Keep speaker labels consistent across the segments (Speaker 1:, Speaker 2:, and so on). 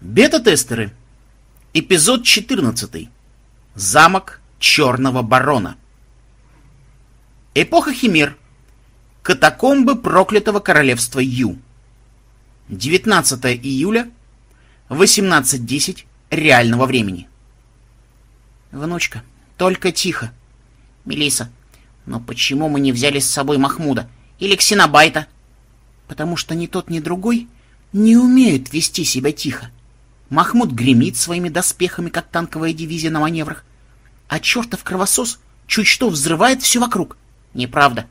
Speaker 1: Бета-тестеры. Эпизод 14. Замок Черного Барона. Эпоха Химер. Катакомбы проклятого королевства Ю. 19 июля, 18.10 реального времени.
Speaker 2: Внучка, только тихо. Мелиса, но почему мы не взяли с собой Махмуда? Или Ксенобайта? Потому что ни тот, ни другой не умеют вести себя тихо. Махмуд гремит своими доспехами, как танковая дивизия на маневрах, а чертов кровосос чуть что взрывает все вокруг. Неправда.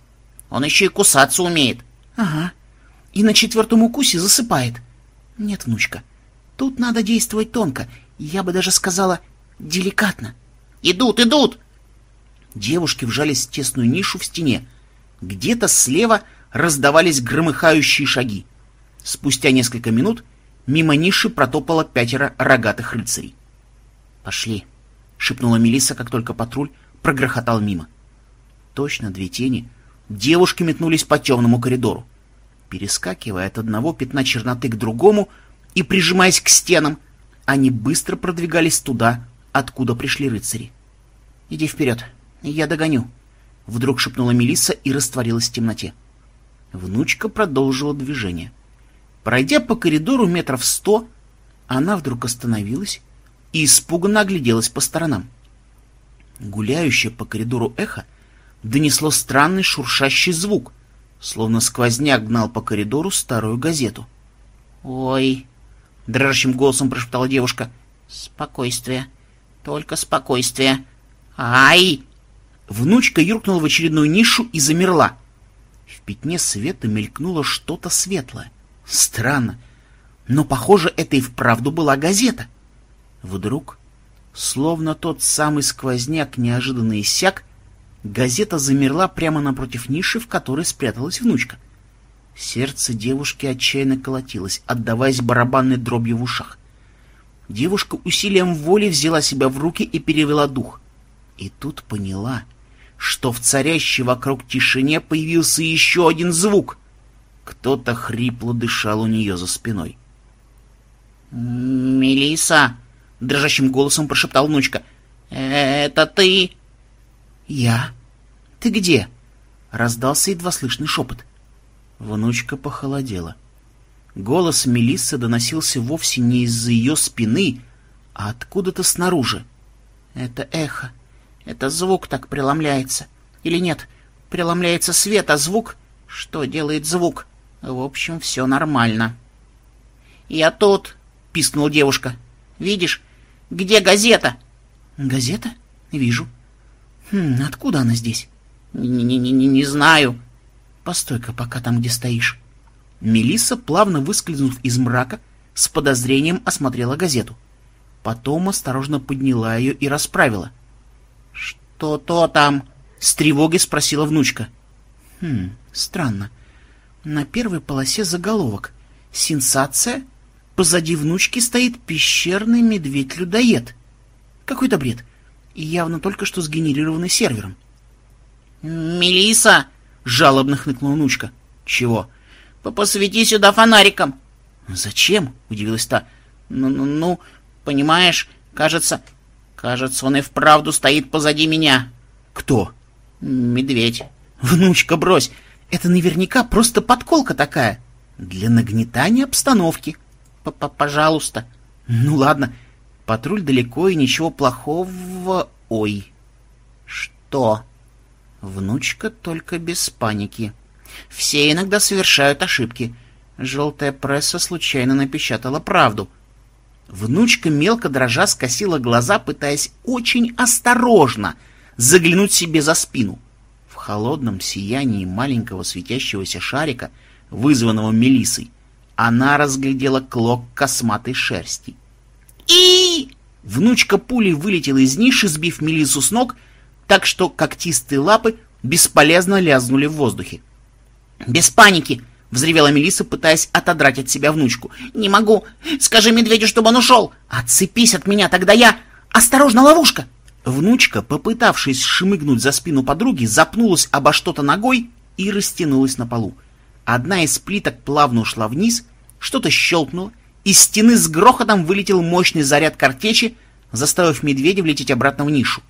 Speaker 2: Он еще и кусаться умеет. Ага. И на четвертом укусе засыпает. Нет, внучка, тут надо действовать тонко, я бы даже сказала деликатно. Идут, идут! Девушки вжались в тесную нишу в стене. Где-то слева раздавались громыхающие шаги. Спустя несколько минут мимо ниши протопало пятеро рогатых рыцарей. «Пошли», — шепнула Мелисса, как только патруль прогрохотал мимо. Точно две тени. Девушки метнулись по темному коридору. Перескакивая от одного пятна черноты к другому и прижимаясь к стенам, они быстро продвигались туда, откуда пришли рыцари. «Иди вперед, я догоню», — вдруг шепнула Мелисса и растворилась в темноте. Внучка продолжила движение. Пройдя по коридору метров сто, она вдруг остановилась и испуганно огляделась по сторонам. Гуляющее по коридору эхо донесло странный шуршащий звук, словно сквозняк гнал по коридору старую газету. «Ой!» — дрожащим голосом прошептала девушка. «Спокойствие, только спокойствие. Ай!» Внучка юркнула в очередную нишу и замерла. В пятне света мелькнуло что-то светлое. Странно, но, похоже, это и вправду была газета. Вдруг, словно тот самый сквозняк неожиданно иссяк, газета замерла прямо напротив ниши, в которой спряталась внучка. Сердце девушки отчаянно колотилось, отдаваясь барабанной дробью в ушах. Девушка усилием воли взяла себя в руки и перевела дух. И тут поняла, что в царящей вокруг тишине появился еще один звук — кто-то хрипло дышал у нее за спиной. Мелиса, дрожащим голосом прошептал внучка. «Это ты?» «Я? Ты где?» — раздался едва слышный шепот. Внучка похолодела. Голос Мелиссы доносился вовсе не из-за ее спины, а откуда-то снаружи. «Это эхо. Это звук так преломляется. Или нет, преломляется свет, а звук... Что делает звук?» В общем, все нормально. «Я тут!» — пискнула девушка. «Видишь, где газета?» «Газета? Вижу. Хм, откуда она здесь?» «Не, не, не, не знаю». «Постой-ка пока там, где стоишь». Мелисса, плавно выскользнув из мрака, с подозрением осмотрела газету. Потом осторожно подняла ее и расправила. «Что-то там?» — с тревогой спросила внучка. «Хм, странно. На первой полосе заголовок. Сенсация. Позади внучки стоит пещерный медведь-людоед. Какой-то бред. И явно только что сгенерированный сервером. Мелиса! жалобно хныкнула внучка. «Чего?» «Посвети сюда фонариком!» «Зачем?» — удивилась та. «Ну, ну, ну, понимаешь, кажется, кажется, он и вправду стоит позади меня». «Кто?» «Медведь». «Внучка, брось! Это наверняка просто подколка такая. Для нагнетания обстановки. П -п Пожалуйста. Ну ладно. Патруль далеко и ничего плохого... Ой. Что? Внучка только без паники. Все иногда совершают ошибки. Желтая пресса случайно напечатала правду. Внучка мелко дрожа скосила глаза, пытаясь очень осторожно заглянуть себе за спину холодном сиянии маленького светящегося шарика, вызванного Мелисой, она разглядела клок косматой шерсти. И внучка пулей вылетела из ниши, сбив Мелису с ног, так что когтистые лапы бесполезно лязнули в воздухе. «Без паники!» — взревела Мелиса, пытаясь отодрать от себя внучку. «Не могу! Скажи медведю, чтобы он ушел! Отцепись от меня, тогда я... Осторожно, ловушка!» Внучка, попытавшись шмыгнуть за спину подруги, запнулась обо что-то ногой и растянулась на полу. Одна из плиток плавно ушла вниз, что-то щелкнуло,
Speaker 1: из стены с грохотом вылетел мощный заряд картечи, заставив медведя влететь обратно в нишу.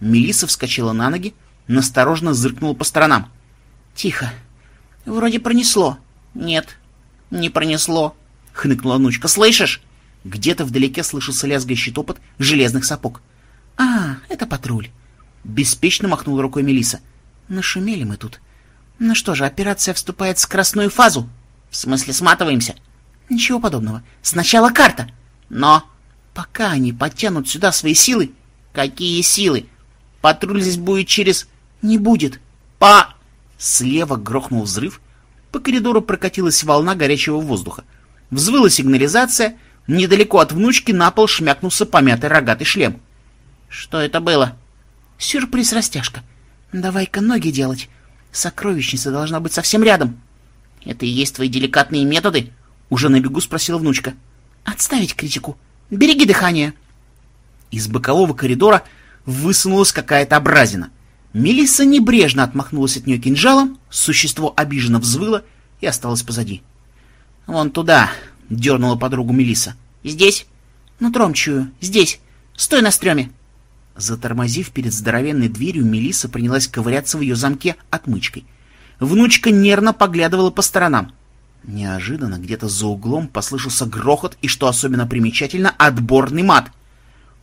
Speaker 1: Мелисса вскочила на ноги, насторожно зыркнула по сторонам.
Speaker 2: «Тихо. Вроде пронесло». «Нет, не пронесло», — хныкнула внучка. «Слышишь?»
Speaker 1: Где-то вдалеке слышался лязгающий топот железных сапог.
Speaker 2: «А, это патруль», — беспечно махнула рукой Мелиса. «Нашумели мы тут. Ну что же, операция вступает в скоростную фазу?»
Speaker 1: «В смысле, сматываемся?»
Speaker 2: «Ничего подобного. Сначала карта.
Speaker 1: Но
Speaker 2: пока они подтянут сюда свои силы...»
Speaker 1: «Какие силы? Патруль здесь будет через...»
Speaker 2: «Не будет.
Speaker 1: По...» Слева грохнул взрыв. По коридору прокатилась волна горячего воздуха. Взвыла сигнализация. Недалеко от внучки на пол шмякнулся помятый рогатый шлем.
Speaker 2: «Что это было?»
Speaker 1: «Сюрприз-растяжка.
Speaker 2: Давай-ка ноги делать. Сокровищница должна быть совсем рядом».
Speaker 1: «Это и есть твои деликатные методы?» Уже на бегу спросила внучка.
Speaker 2: «Отставить критику. Береги дыхание».
Speaker 1: Из бокового коридора высунулась какая-то образина. Мелисса небрежно отмахнулась от нее кинжалом, существо обиженно взвыло и осталось позади.
Speaker 2: «Вон туда!» — дернула подругу Мелисса.
Speaker 1: «Здесь?»
Speaker 2: «Нутром чую. Здесь. Стой на стреме!»
Speaker 1: Затормозив перед здоровенной дверью, Мелисса принялась ковыряться в ее замке отмычкой. Внучка нервно поглядывала по сторонам. Неожиданно где-то за углом послышался грохот и, что особенно примечательно, отборный мат.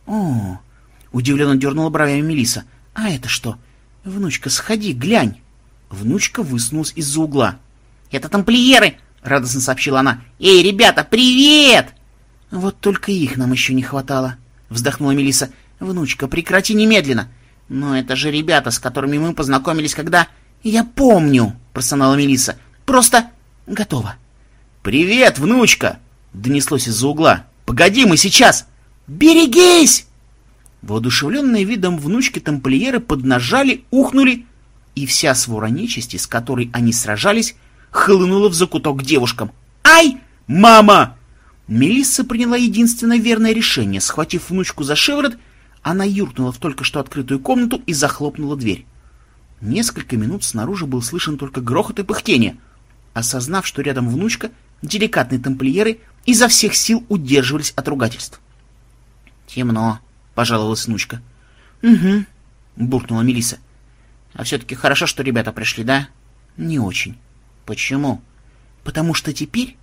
Speaker 2: «О!» — удивленно дернула бровями Мелиса. «А это что? Внучка, сходи, глянь!»
Speaker 1: Внучка высунулась из-за угла.
Speaker 2: «Это тамплиеры!» — радостно сообщила она. «Эй, ребята, привет!»
Speaker 1: «Вот только их нам еще не хватало», — вздохнула Мелиса.
Speaker 2: «Внучка, прекрати немедленно!» «Но это же ребята, с которыми мы познакомились, когда...» «Я помню!» — простонала Мелиса. «Просто готово!»
Speaker 1: «Привет, внучка!» — донеслось из-за угла. «Погоди, мы сейчас!»
Speaker 2: «Берегись!»
Speaker 1: Воодушевленные видом внучки тамплиеры поднажали, ухнули, и вся свора нечисти, с которой они сражались, хлынула в закуток к девушкам. «Ай! Мама!» Мелисса приняла единственное верное решение. Схватив внучку за шиворот, она юркнула в только что открытую комнату и захлопнула дверь. Несколько минут снаружи был слышен только грохот и пыхтение. Осознав, что рядом внучка, деликатные тамплиеры изо всех сил удерживались от ругательств.
Speaker 2: «Темно», — пожаловалась внучка.
Speaker 1: «Угу», — буркнула Мелиса.
Speaker 2: «А все-таки хорошо, что ребята пришли, да?»
Speaker 1: «Не очень».
Speaker 2: «Почему?»
Speaker 1: «Потому что теперь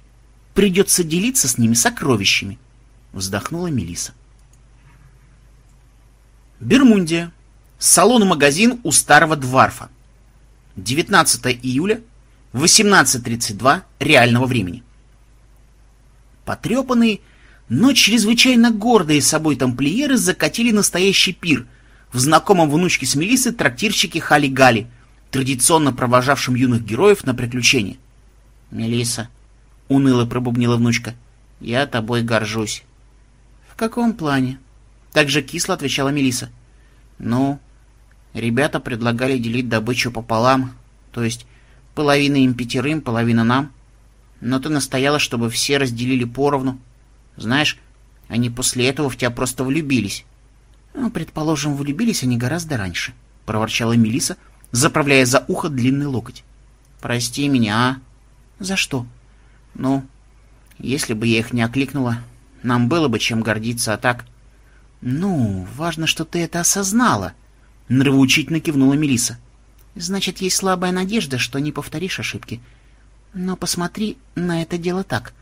Speaker 1: придется делиться с ними сокровищами», — вздохнула Мелиса. Бермундия. Салон-магазин у старого Дварфа. 19 июля, 18.32 реального времени. Потрепанные, но чрезвычайно гордые собой тамплиеры закатили настоящий пир в знакомом внучке с Мелиссой трактирщике Хали-Гали, традиционно провожавшем юных героев на приключения.
Speaker 2: Мелисса, уныло пробубнила внучка, — я тобой горжусь.
Speaker 1: — В каком плане? — так же кисло отвечала Мелиса.
Speaker 2: Ну, ребята предлагали делить добычу пополам, то есть половина им пятерым, половина нам. Но ты настояла, чтобы все разделили поровну. Знаешь, они после этого в тебя просто влюбились.
Speaker 1: Ну, предположим, влюбились они гораздо раньше, проворчала Мелиса, заправляя за ухо длинный локоть.
Speaker 2: Прости меня, а?
Speaker 1: За что?
Speaker 2: Ну, если бы я их не окликнула, нам было бы чем гордиться, а так...
Speaker 1: «Ну, важно, что ты это осознала», — нравоучительно кивнула Мелиса. «Значит, есть слабая надежда, что не повторишь ошибки. Но посмотри на это дело так.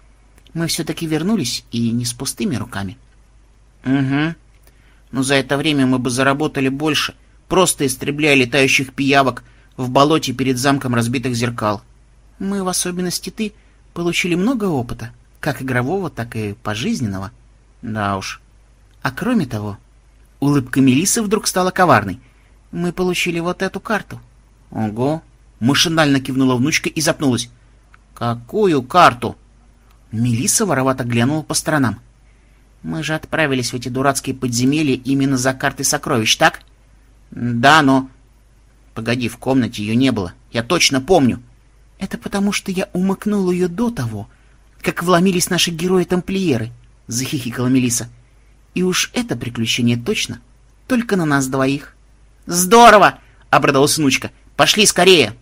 Speaker 1: Мы все-таки вернулись, и не с пустыми руками».
Speaker 2: «Угу. Но за это время мы бы заработали больше, просто истребляя летающих пиявок в болоте перед замком разбитых зеркал».
Speaker 1: «Мы, в особенности ты, получили много опыта, как игрового, так и пожизненного».
Speaker 2: «Да уж».
Speaker 1: А кроме того, улыбка Мелисы вдруг стала коварной. Мы получили вот эту карту.
Speaker 2: Ого!
Speaker 1: Машинально кивнула внучка и запнулась.
Speaker 2: Какую карту?
Speaker 1: Мелисса воровато глянула по сторонам.
Speaker 2: Мы же отправились в эти дурацкие подземелья именно за картой сокровищ, так? Да, но... Погоди, в комнате ее не было. Я точно помню.
Speaker 1: Это потому, что я умыкнул ее до того, как вломились наши герои-тамплиеры, — захихикала Мелиса. И уж это приключение точно только на нас двоих.
Speaker 2: «Здорово!» — обрадовалась внучка. «Пошли скорее!»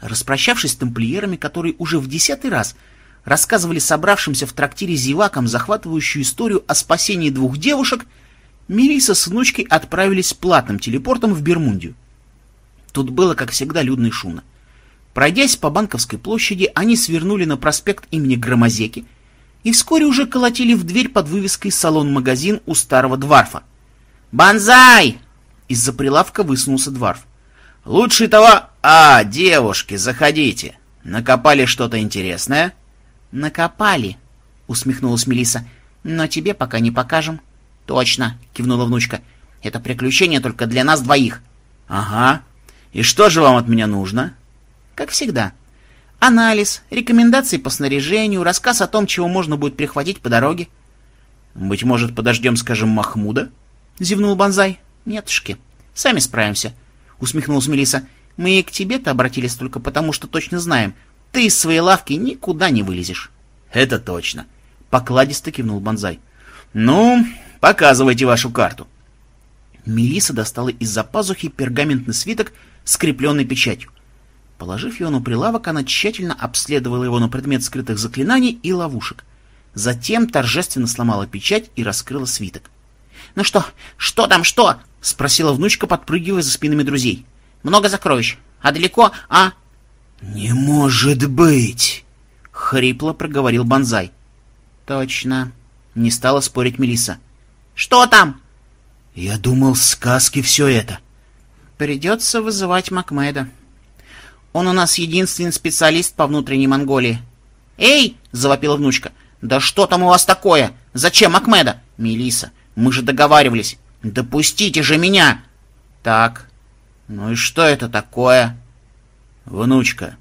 Speaker 1: Распрощавшись с тамплиерами, которые уже в десятый раз рассказывали собравшимся в трактире зевакам захватывающую историю о спасении двух девушек, Мелисса с внучкой отправились платным телепортом в Бермундию. Тут было, как всегда, людно и шумно. Пройдясь по Банковской площади, они свернули на проспект имени Громозеки и вскоре уже колотили в дверь под вывеской «Салон-магазин» у старого дворфа. «Бонзай!» Из-за прилавка высунулся дворф. «Лучший того... А, девушки, заходите. Накопали что-то интересное?»
Speaker 2: «Накопали», — усмехнулась Мелиса. «Но тебе пока не покажем». «Точно», — кивнула внучка. «Это приключение только для нас двоих».
Speaker 1: «Ага. И что же вам от меня нужно?»
Speaker 2: «Как всегда. Анализ, рекомендации по снаряжению, рассказ о том, чего можно будет прихватить по дороге».
Speaker 1: «Быть может, подождем, скажем, Махмуда?»
Speaker 2: — зевнул Бонзай. «Нетушки, сами справимся», — усмехнулась Мелиса. «Мы к тебе-то обратились только потому, что точно знаем. Ты из своей лавки никуда не вылезешь».
Speaker 1: «Это точно», — покладисто кивнул Бонзай. «Ну, показывайте вашу карту». Мелиса достала из-за пазухи пергаментный свиток, скрепленный печатью. Положив его на прилавок, она тщательно обследовала его на предмет скрытых заклинаний и ловушек. Затем торжественно сломала печать и раскрыла свиток.
Speaker 2: «Ну что? Что там, что?» — спросила внучка, подпрыгивая за спинами друзей. «Много сокровищ. А далеко, а?»
Speaker 1: «Не может быть!» — хрипло проговорил Бонзай.
Speaker 2: «Точно», — не стала спорить Мелиса. «Что там?»
Speaker 1: «Я думал, сказки все это».
Speaker 2: «Придется вызывать Макмеда. Он у нас единственный специалист по внутренней Монголии». «Эй!» — завопила внучка. «Да что там у вас такое? Зачем Макмеда?» Мелиса, мы же договаривались. Допустите же меня!» «Так, ну и что это такое?»
Speaker 1: «Внучка,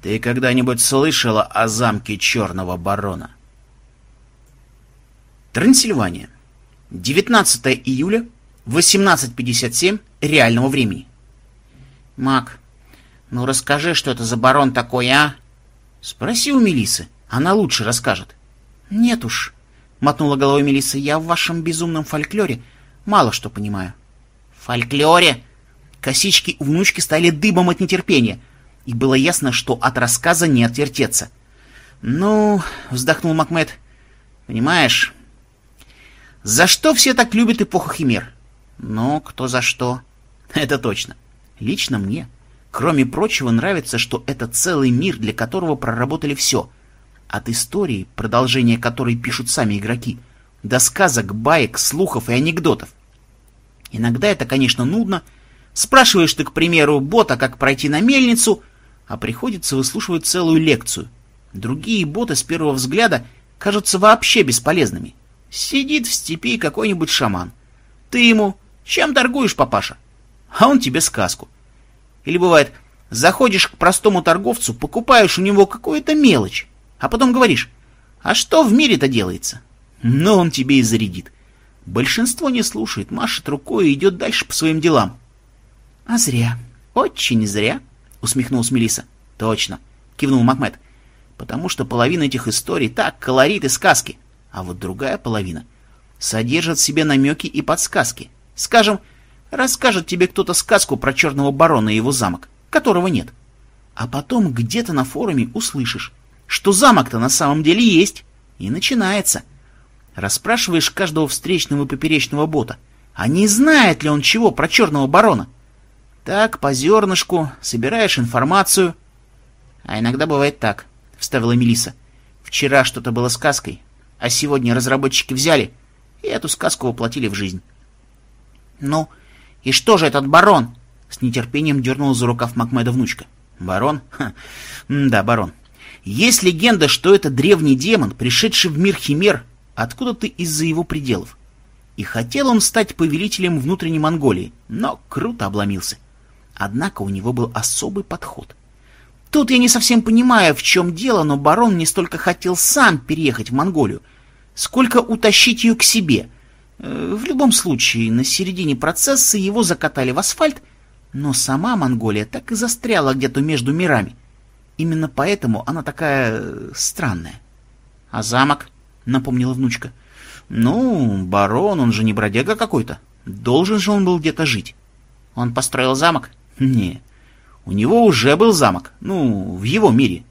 Speaker 1: ты когда-нибудь слышала о замке Черного Барона?» Трансильвания. 19 июля, 18.57 реального времени.
Speaker 2: «Мак, ну расскажи, что это за барон такой, а?»
Speaker 1: «Спроси у Мелисы, она лучше расскажет».
Speaker 2: «Нет уж», — мотнула головой Мелисса, — «я в вашем безумном фольклоре мало что понимаю».
Speaker 1: «Фольклоре?» Косички у внучки стали дыбом от нетерпения — и было ясно, что от рассказа не отвертеться. «Ну...» — вздохнул Макмед. «Понимаешь, за что все так любят эпоху химер?» «Ну, кто за что?» «Это точно. Лично мне. Кроме прочего, нравится, что это целый мир, для которого проработали все. От истории, продолжение которой пишут сами игроки, до сказок, баек, слухов и анекдотов. Иногда это, конечно, нудно. Спрашиваешь ты, к примеру, бота, как пройти на мельницу, а приходится выслушивать целую лекцию. Другие боты с первого взгляда кажутся вообще бесполезными. Сидит в степи какой-нибудь шаман. Ты ему «Чем торгуешь, папаша?» А он тебе сказку. Или бывает, заходишь к простому торговцу, покупаешь у него какую-то мелочь, а потом говоришь «А что в мире-то делается?» Но он тебе и зарядит. Большинство не слушает, машет рукой и идет дальше по своим делам.
Speaker 2: А зря, очень зря усмехнулась Мелиса.
Speaker 1: Точно, кивнул Макмед. Потому что половина этих историй так колорит и сказки, а вот другая половина содержит в себе намеки и подсказки. Скажем, расскажет тебе кто-то сказку про черного барона и его замок, которого нет. А потом где-то на форуме услышишь, что замок-то на самом деле есть, и начинается. Расспрашиваешь каждого встречного и поперечного бота, а не знает ли он чего про черного барона? Так, по зернышку, собираешь информацию. А иногда бывает так, вставила Мелиса. Вчера что-то было сказкой, а сегодня разработчики взяли и эту сказку воплотили в жизнь.
Speaker 2: Ну, и что же этот барон?
Speaker 1: С нетерпением дернул за рукав Макмеда внучка. Барон? Ха. Да, барон. Есть легенда, что это древний демон, пришедший в мир Химер откуда-то из-за его пределов. И хотел он стать повелителем внутренней Монголии, но круто обломился. Однако у него был особый подход. Тут я не совсем понимаю, в чем дело, но барон не столько хотел сам переехать в Монголию, сколько утащить ее к себе. Э, в любом случае, на середине процесса его закатали в асфальт, но сама Монголия так и застряла где-то между мирами. Именно поэтому она такая э, странная. — А замок? — напомнила внучка. — Ну, барон, он же не бродяга какой-то. Должен же он был где-то жить. — Он построил замок? — не, у него уже был замок, ну, в его мире.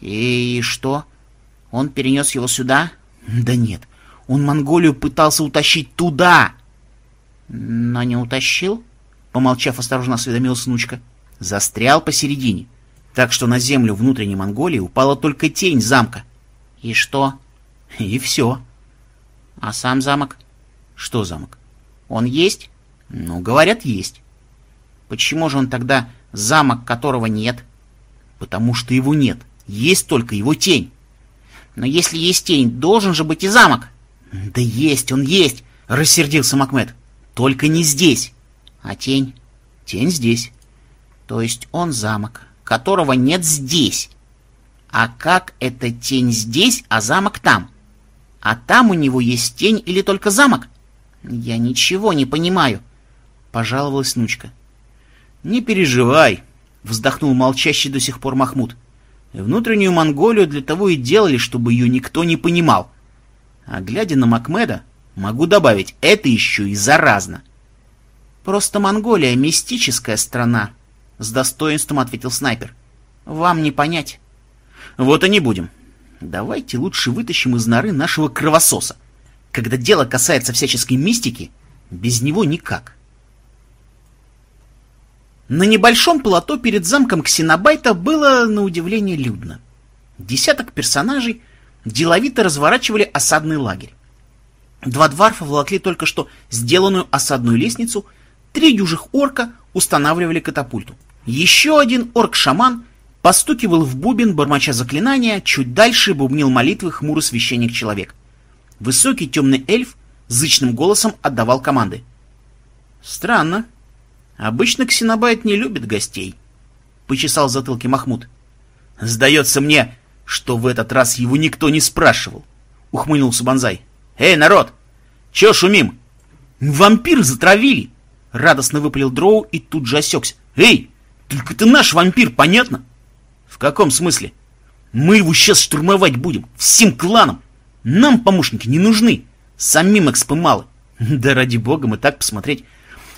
Speaker 2: И что? Он перенес его сюда? Да нет, он Монголию пытался утащить туда. Но не утащил? Помолчав, осторожно осведомилась внучка. Застрял посередине. Так что на землю внутренней Монголии упала только тень замка. И что? И все. А сам замок? Что замок? Он есть? Ну, говорят, есть. Почему же он тогда замок, которого нет? Потому что его нет. Есть только его тень. Но если есть тень, должен же быть и замок. Да есть, он есть, рассердился Макмед. Только не здесь. А тень? Тень здесь. То есть он замок, которого нет здесь. А как эта тень здесь, а замок там? А там у него есть тень или только замок? Я ничего не понимаю, пожаловалась внучка.
Speaker 1: Не переживай, вздохнул молчащий до сих пор Махмуд. Внутреннюю Монголию для того и делали, чтобы ее никто не понимал. А глядя на Макмеда, могу добавить, это еще и заразно.
Speaker 2: Просто Монголия — мистическая страна, — с достоинством ответил снайпер. Вам не понять.
Speaker 1: Вот и не будем. Давайте лучше вытащим из норы нашего кровососа. Когда дело касается всяческой мистики, без него никак. На небольшом плато перед замком Ксенобайта было, на удивление, людно. Десяток персонажей деловито разворачивали осадный лагерь. Два дварфа волокли только что сделанную осадную лестницу, три дюжих орка устанавливали катапульту. Еще один орк-шаман постукивал в бубен, бормоча заклинания, чуть дальше бубнил молитвы хмурый священник-человек. Высокий темный эльф зычным голосом отдавал команды. «Странно», Обычно Ксенобайт не любит гостей, — почесал в затылке Махмуд. — Сдается мне, что в этот раз его никто не спрашивал, — ухмыльнулся Бонзай. — Эй, народ, чё шумим? — Вампир затравили! — радостно выпалил Дроу и тут же осекся. — Эй, только ты наш вампир, понятно? — В каком смысле? — Мы его сейчас штурмовать будем, всем кланом. Нам помощники не нужны, самим экспы мало. Да ради бога, мы так посмотреть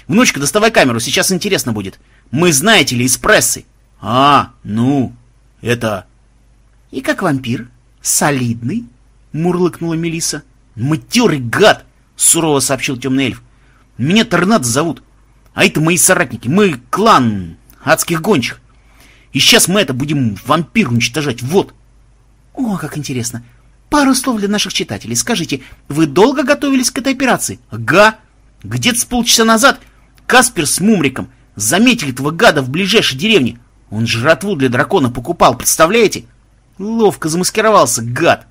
Speaker 1: Внучка, доставай камеру, сейчас интересно будет. Мы, знаете ли, из прессы. А, ну, это...
Speaker 2: И как вампир? Солидный? Мурлыкнула Мелиса.
Speaker 1: Матерый гад! Сурово сообщил темный эльф. Меня Торнадо зовут. А это мои соратники. Мы клан адских гончих. И сейчас мы это будем вампир уничтожать. Вот.
Speaker 2: О, как интересно. Пару слов для наших читателей. Скажите, вы долго готовились к этой операции?
Speaker 1: Ага. Где-то с полчаса назад Каспер с Мумриком заметили этого гада в ближайшей деревне. Он жратву для дракона покупал, представляете? Ловко замаскировался, гад.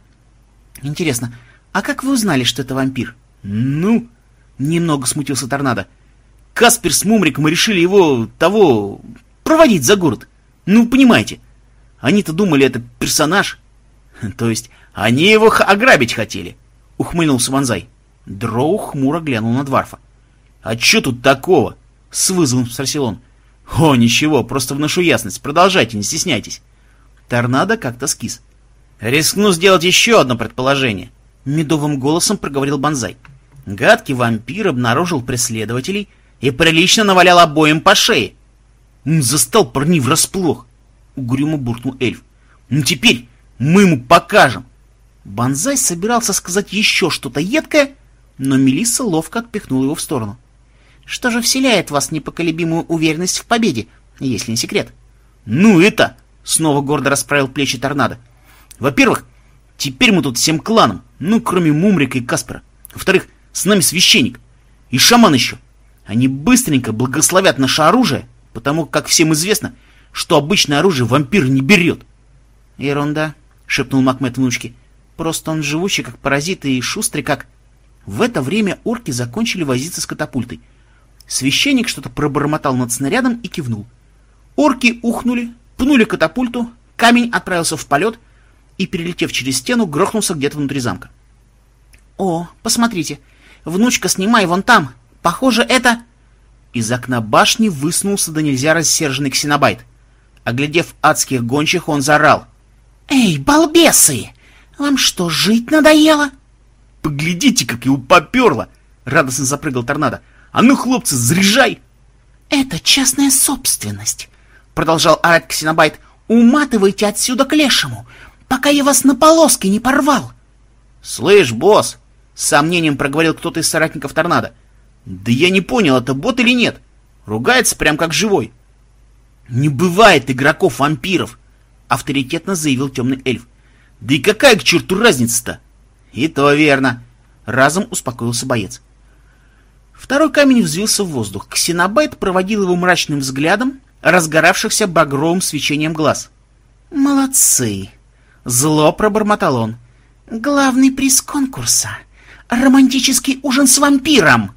Speaker 2: Интересно, а как вы узнали, что это вампир?
Speaker 1: Ну, немного смутился Торнадо. Каспер с Мумриком решили его, того, проводить за город. Ну, понимаете, они-то думали, это персонаж. То есть, они его ограбить хотели, ухмыльнулся Ванзай. Дроу хмуро глянул на Дварфа. «А что тут такого?» — с вызовом спросил он. «О, ничего, просто вношу ясность. Продолжайте, не стесняйтесь». Торнадо как-то скис. «Рискну сделать еще одно предположение», — медовым голосом проговорил Бонзай. Гадкий вампир обнаружил преследователей и прилично навалял обоим по шее. «Застал парней врасплох», — угрюмо буркнул эльф. «Ну теперь мы ему покажем». Бонзай собирался сказать еще что-то едкое, но Мелисса ловко отпихнула его в сторону.
Speaker 2: Что же вселяет в вас непоколебимую уверенность в победе, если не секрет?
Speaker 1: Ну это! Снова гордо расправил плечи торнадо. Во-первых, теперь мы тут всем кланом, ну, кроме Мумрика и Каспера. Во-вторых, с нами священник. И шаман еще. Они быстренько благословят наше оружие, потому как всем известно, что обычное оружие вампир не берет.
Speaker 2: Ерунда, шепнул Макмет внучке. Просто он живучий, как паразит, и шустрый, как... В это время орки закончили возиться с катапультой. Священник что-то пробормотал над снарядом и кивнул. Орки ухнули, пнули катапульту, камень отправился в полет и, перелетев через стену, грохнулся где-то внутри замка. «О, посмотрите! Внучка, снимай вон там! Похоже, это...» Из окна башни высунулся до нельзя рассерженный ксенобайт. Оглядев адских гончих, он заорал. «Эй, балбесы! Вам что, жить надоело?»
Speaker 1: «Поглядите, как его поперло!» — радостно запрыгал торнадо. А ну, хлопцы, заряжай!»
Speaker 2: «Это частная собственность», — продолжал орать Ксенобайт. «Уматывайте отсюда к лешему! пока я вас на полоски не порвал.
Speaker 1: Слышь, босс, с сомнением проговорил кто-то из соратников торнадо. Да я не понял, это бот или нет. Ругается прям как живой. Не бывает игроков-вампиров, авторитетно заявил темный эльф. Да и какая к черту разница-то? И то верно. Разом успокоился боец. Второй камень взвился в воздух. Ксенобайт проводил его мрачным взглядом, разгоравшихся багровым свечением глаз.
Speaker 2: «Молодцы!» — зло пробормотал он. «Главный приз конкурса — романтический ужин с вампиром!»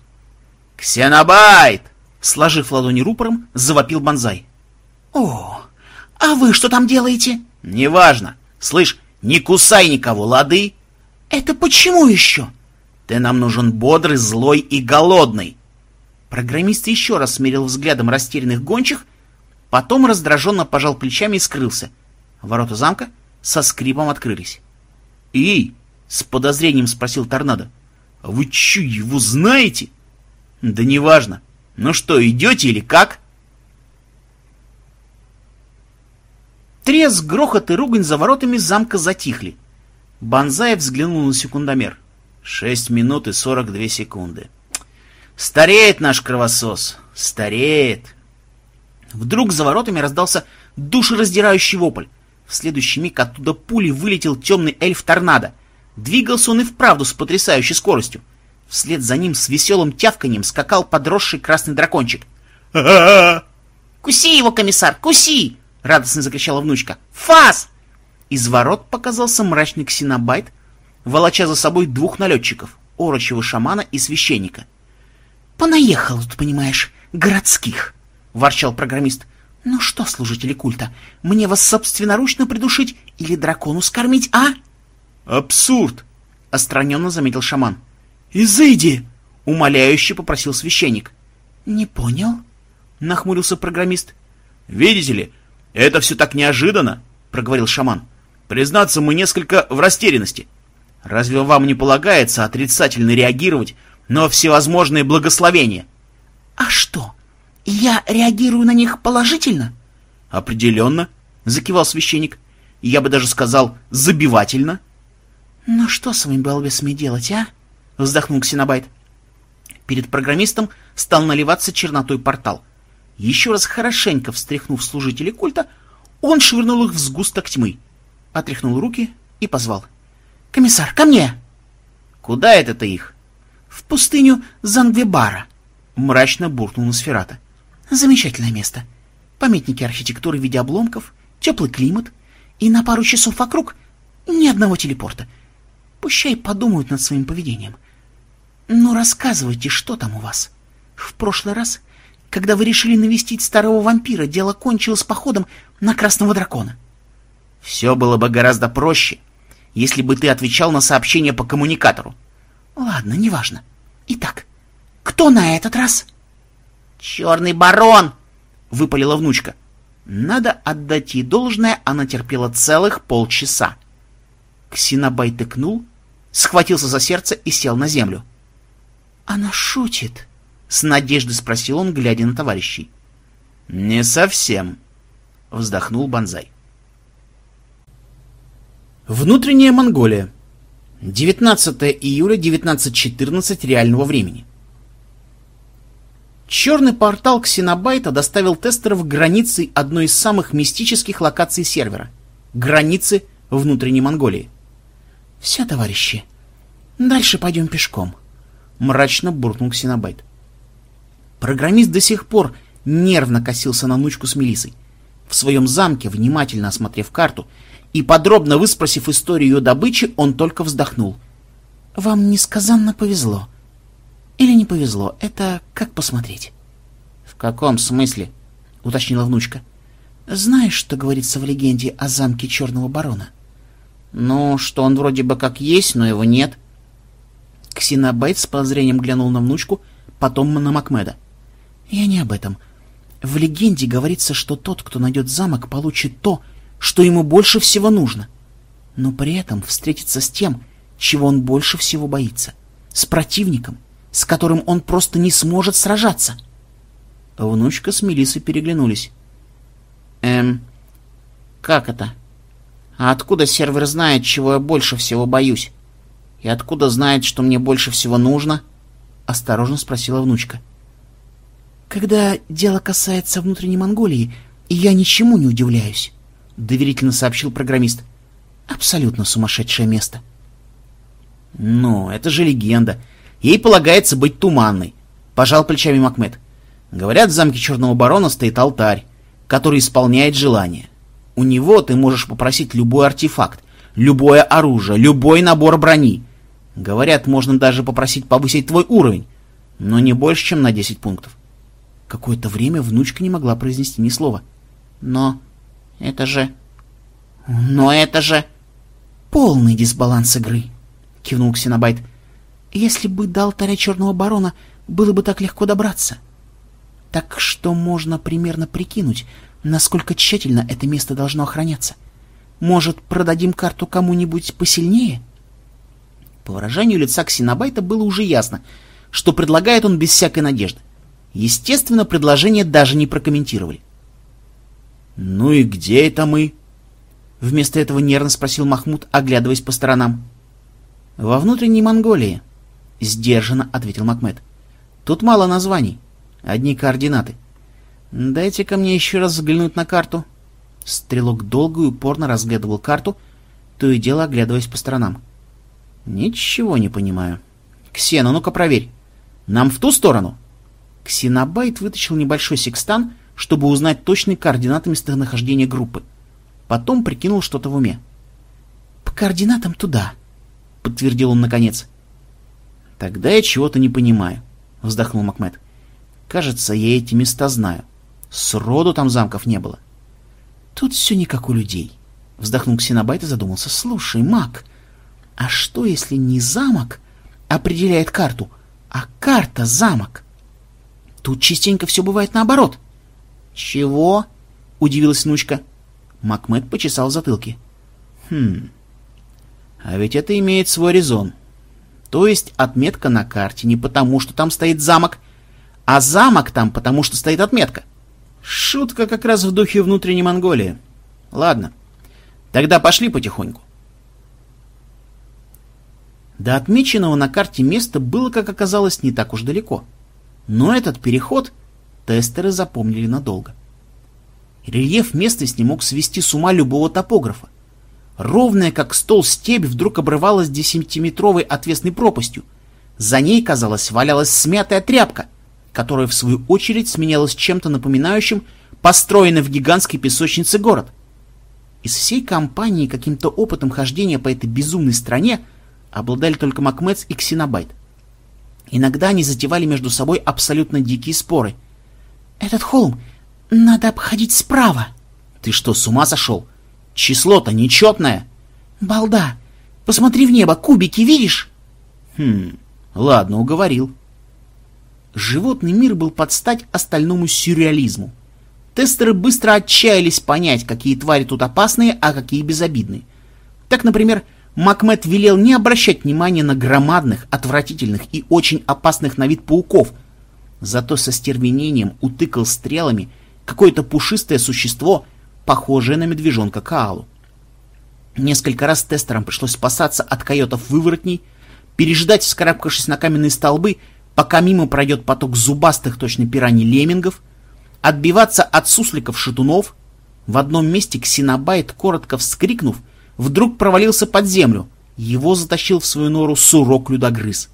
Speaker 1: «Ксенобайт!» — сложив ладони рупором, завопил Бонзай.
Speaker 2: «О, а вы что там делаете?»
Speaker 1: «Неважно. Слышь, не кусай никого, лады?»
Speaker 2: «Это почему еще?»
Speaker 1: «Ты нам нужен бодрый, злой и голодный!» Программист еще раз смерил взглядом растерянных гончих, потом раздраженно пожал плечами и скрылся. Ворота замка со скрипом открылись. «Эй!» — с подозрением спросил Торнадо. «А вы че, его знаете?» «Да неважно. Ну что, идете или как?» Треск, грохот и ругань за воротами замка затихли. Бонзаев взглянул на секундомер. Шесть минут и сорок две секунды. Стареет наш кровосос, стареет. Вдруг за воротами раздался душераздирающий вопль. В следующий миг оттуда пулей вылетел темный эльф-торнадо. Двигался он и вправду с потрясающей скоростью. Вслед за ним с веселым тявканьем скакал подросший красный дракончик.
Speaker 2: «Куси его, комиссар, куси!» — радостно закричала внучка.
Speaker 1: «Фас!» Из ворот показался мрачный ксенобайт, волоча за собой двух налетчиков, орочего шамана и священника.
Speaker 2: «Понаехал тут, понимаешь, городских!» — ворчал программист. «Ну что, служители культа, мне вас собственноручно придушить или дракону скормить, а?»
Speaker 1: «Абсурд!» — остраненно заметил шаман. «Изыди!» — умоляюще попросил священник.
Speaker 2: «Не понял?» — нахмурился программист.
Speaker 1: «Видите ли, это все так неожиданно!» — проговорил шаман. «Признаться, мы несколько в растерянности. Разве вам не полагается отрицательно реагировать на всевозможные благословения?»
Speaker 2: «А что, я реагирую на них положительно?»
Speaker 1: «Определенно», — закивал священник. «Я бы даже сказал, забивательно».
Speaker 2: «Ну что с вами, балбесами, делать, а?» — вздохнул Ксенобайт.
Speaker 1: Перед программистом стал наливаться чернотой портал. Еще раз хорошенько встряхнув служителей культа, он швырнул их в сгусток тьмы, отряхнул руки и позвал.
Speaker 2: «Комиссар, ко мне!»
Speaker 1: «Куда это ты их?»
Speaker 2: «В пустыню Зангвебара», —
Speaker 1: мрачно буркнул Носферата.
Speaker 2: Замечательное место. Памятники архитектуры в виде обломков, теплый климат, и на пару часов вокруг ни одного телепорта. Пущай подумают над своим поведением. Ну, рассказывайте, что там у вас. В прошлый раз, когда вы решили навестить старого вампира, дело кончилось походом на красного дракона.
Speaker 1: Все было бы гораздо проще, если бы ты отвечал на сообщение по коммуникатору.
Speaker 2: Ладно, неважно. Итак, кто на этот раз?
Speaker 1: «Черный барон!» — выпалила внучка. Надо отдать ей должное, она терпела целых полчаса. Ксенобай тыкнул, схватился за сердце и сел на землю.
Speaker 2: «Она шутит?»
Speaker 1: — с надеждой спросил он, глядя на товарищей. «Не совсем», — вздохнул Бонзай. Внутренняя Монголия. 19 июля 1914 реального времени. Черный портал Ксенобайта доставил тестеров к границе одной из самых мистических локаций сервера — границы внутренней Монголии.
Speaker 2: «Все, товарищи, дальше пойдем пешком», — мрачно буркнул Ксенобайт.
Speaker 1: Программист до сих пор нервно косился на внучку с Мелисой. В своем замке, внимательно осмотрев карту и подробно выспросив историю ее добычи, он только вздохнул.
Speaker 2: «Вам несказанно повезло. Или не повезло, это как посмотреть.
Speaker 1: — В каком смысле? — уточнила внучка.
Speaker 2: — Знаешь, что говорится в легенде о замке Черного Барона?
Speaker 1: — Ну, что он вроде бы как есть, но его нет.
Speaker 2: Ксенобайт с подозрением глянул на внучку, потом на Макмеда. — Я не об этом. В легенде говорится, что тот, кто найдет замок, получит то, что ему больше всего нужно. Но при этом встретится с тем, чего он больше всего боится. С противником — с которым он просто не сможет сражаться.
Speaker 1: Внучка с Мелиссой переглянулись. «Эм, как это?
Speaker 2: А откуда сервер знает, чего я больше всего боюсь? И откуда знает, что мне больше всего нужно? Осторожно спросила внучка. Когда дело касается внутренней Монголии, я ничему не удивляюсь, доверительно сообщил программист. Абсолютно сумасшедшее место.
Speaker 1: Ну, это же легенда. Ей полагается быть туманной, пожал плечами Макмед. Говорят, в замке Черного Барона стоит алтарь, который исполняет желание. У него ты можешь попросить любой артефакт, любое оружие, любой набор брони. Говорят, можно даже попросить повысить твой уровень, но не больше, чем на 10 пунктов. Какое-то время внучка не могла произнести ни слова.
Speaker 2: Но это же... Но это же... Полный дисбаланс игры, кивнул Ксенобайт. Если бы до алтаря Черного Барона было бы так легко добраться. Так что можно примерно прикинуть, насколько тщательно это место должно охраняться. Может, продадим карту кому-нибудь посильнее?
Speaker 1: По выражению лица Ксенобайта было уже ясно, что предлагает он без всякой надежды. Естественно, предложение даже не прокомментировали. «Ну и где это мы?» Вместо этого нервно спросил Махмуд, оглядываясь по сторонам. «Во внутренней Монголии», — сдержанно ответил Макмед. «Тут мало названий, одни координаты. «Дайте-ка мне еще раз взглянуть на карту». Стрелок долго и упорно разглядывал карту, то и дело оглядываясь по сторонам. «Ничего не понимаю. Ксена, ну-ка проверь. Нам в ту сторону?» Ксенобайт вытащил небольшой секстан, чтобы узнать точные координаты местонахождения группы. Потом прикинул что-то в уме.
Speaker 2: «По координатам туда», — подтвердил он наконец.
Speaker 1: «Тогда я чего-то не понимаю», — вздохнул Макмед. «Кажется, я эти места знаю. Сроду там замков не было.
Speaker 2: Тут все не как у людей. Вздохнул Ксенобайт и задумался. Слушай, маг, а что если не замок определяет карту, а карта замок? Тут частенько все бывает наоборот.
Speaker 1: Чего? Удивилась внучка. Макмед почесал затылки. Хм, а ведь это имеет свой резон. То есть отметка на карте не потому, что там стоит замок, а замок там потому, что стоит отметка. Шутка как раз в духе внутренней Монголии. Ладно, тогда пошли потихоньку. До отмеченного на карте места было, как оказалось, не так уж далеко. Но этот переход тестеры запомнили надолго. Рельеф местности мог свести с ума любого топографа. Ровная, как стол, степь вдруг обрывалась десятиметровой отвесной пропастью. За ней, казалось, валялась смятая тряпка — которая в свою очередь сменялась чем-то напоминающим построенный в гигантской песочнице город. Из всей компании каким-то опытом хождения по этой безумной стране обладали только Макмец и Ксенобайт. Иногда они затевали между собой абсолютно дикие споры.
Speaker 2: «Этот холм надо обходить справа!»
Speaker 1: «Ты что, с ума сошел? Число-то нечетное!»
Speaker 2: «Балда! Посмотри в небо, кубики видишь?»
Speaker 1: «Хм, ладно, уговорил» животный мир был под стать остальному сюрреализму. Тестеры быстро отчаялись понять, какие твари тут опасные, а какие безобидные. Так, например, Макмед велел не обращать внимания на громадных, отвратительных и очень опасных на вид пауков, зато со стервенением утыкал стрелами какое-то пушистое существо, похожее на медвежонка Каалу. Несколько раз тестерам пришлось спасаться от койотов-выворотней, переждать, вскарабкавшись на каменные столбы, пока мимо пройдет поток зубастых точно пираний леммингов, отбиваться от сусликов-шатунов. В одном месте ксенобайт, коротко вскрикнув, вдруг провалился под землю. Его затащил в свою нору сурок-людогрыз.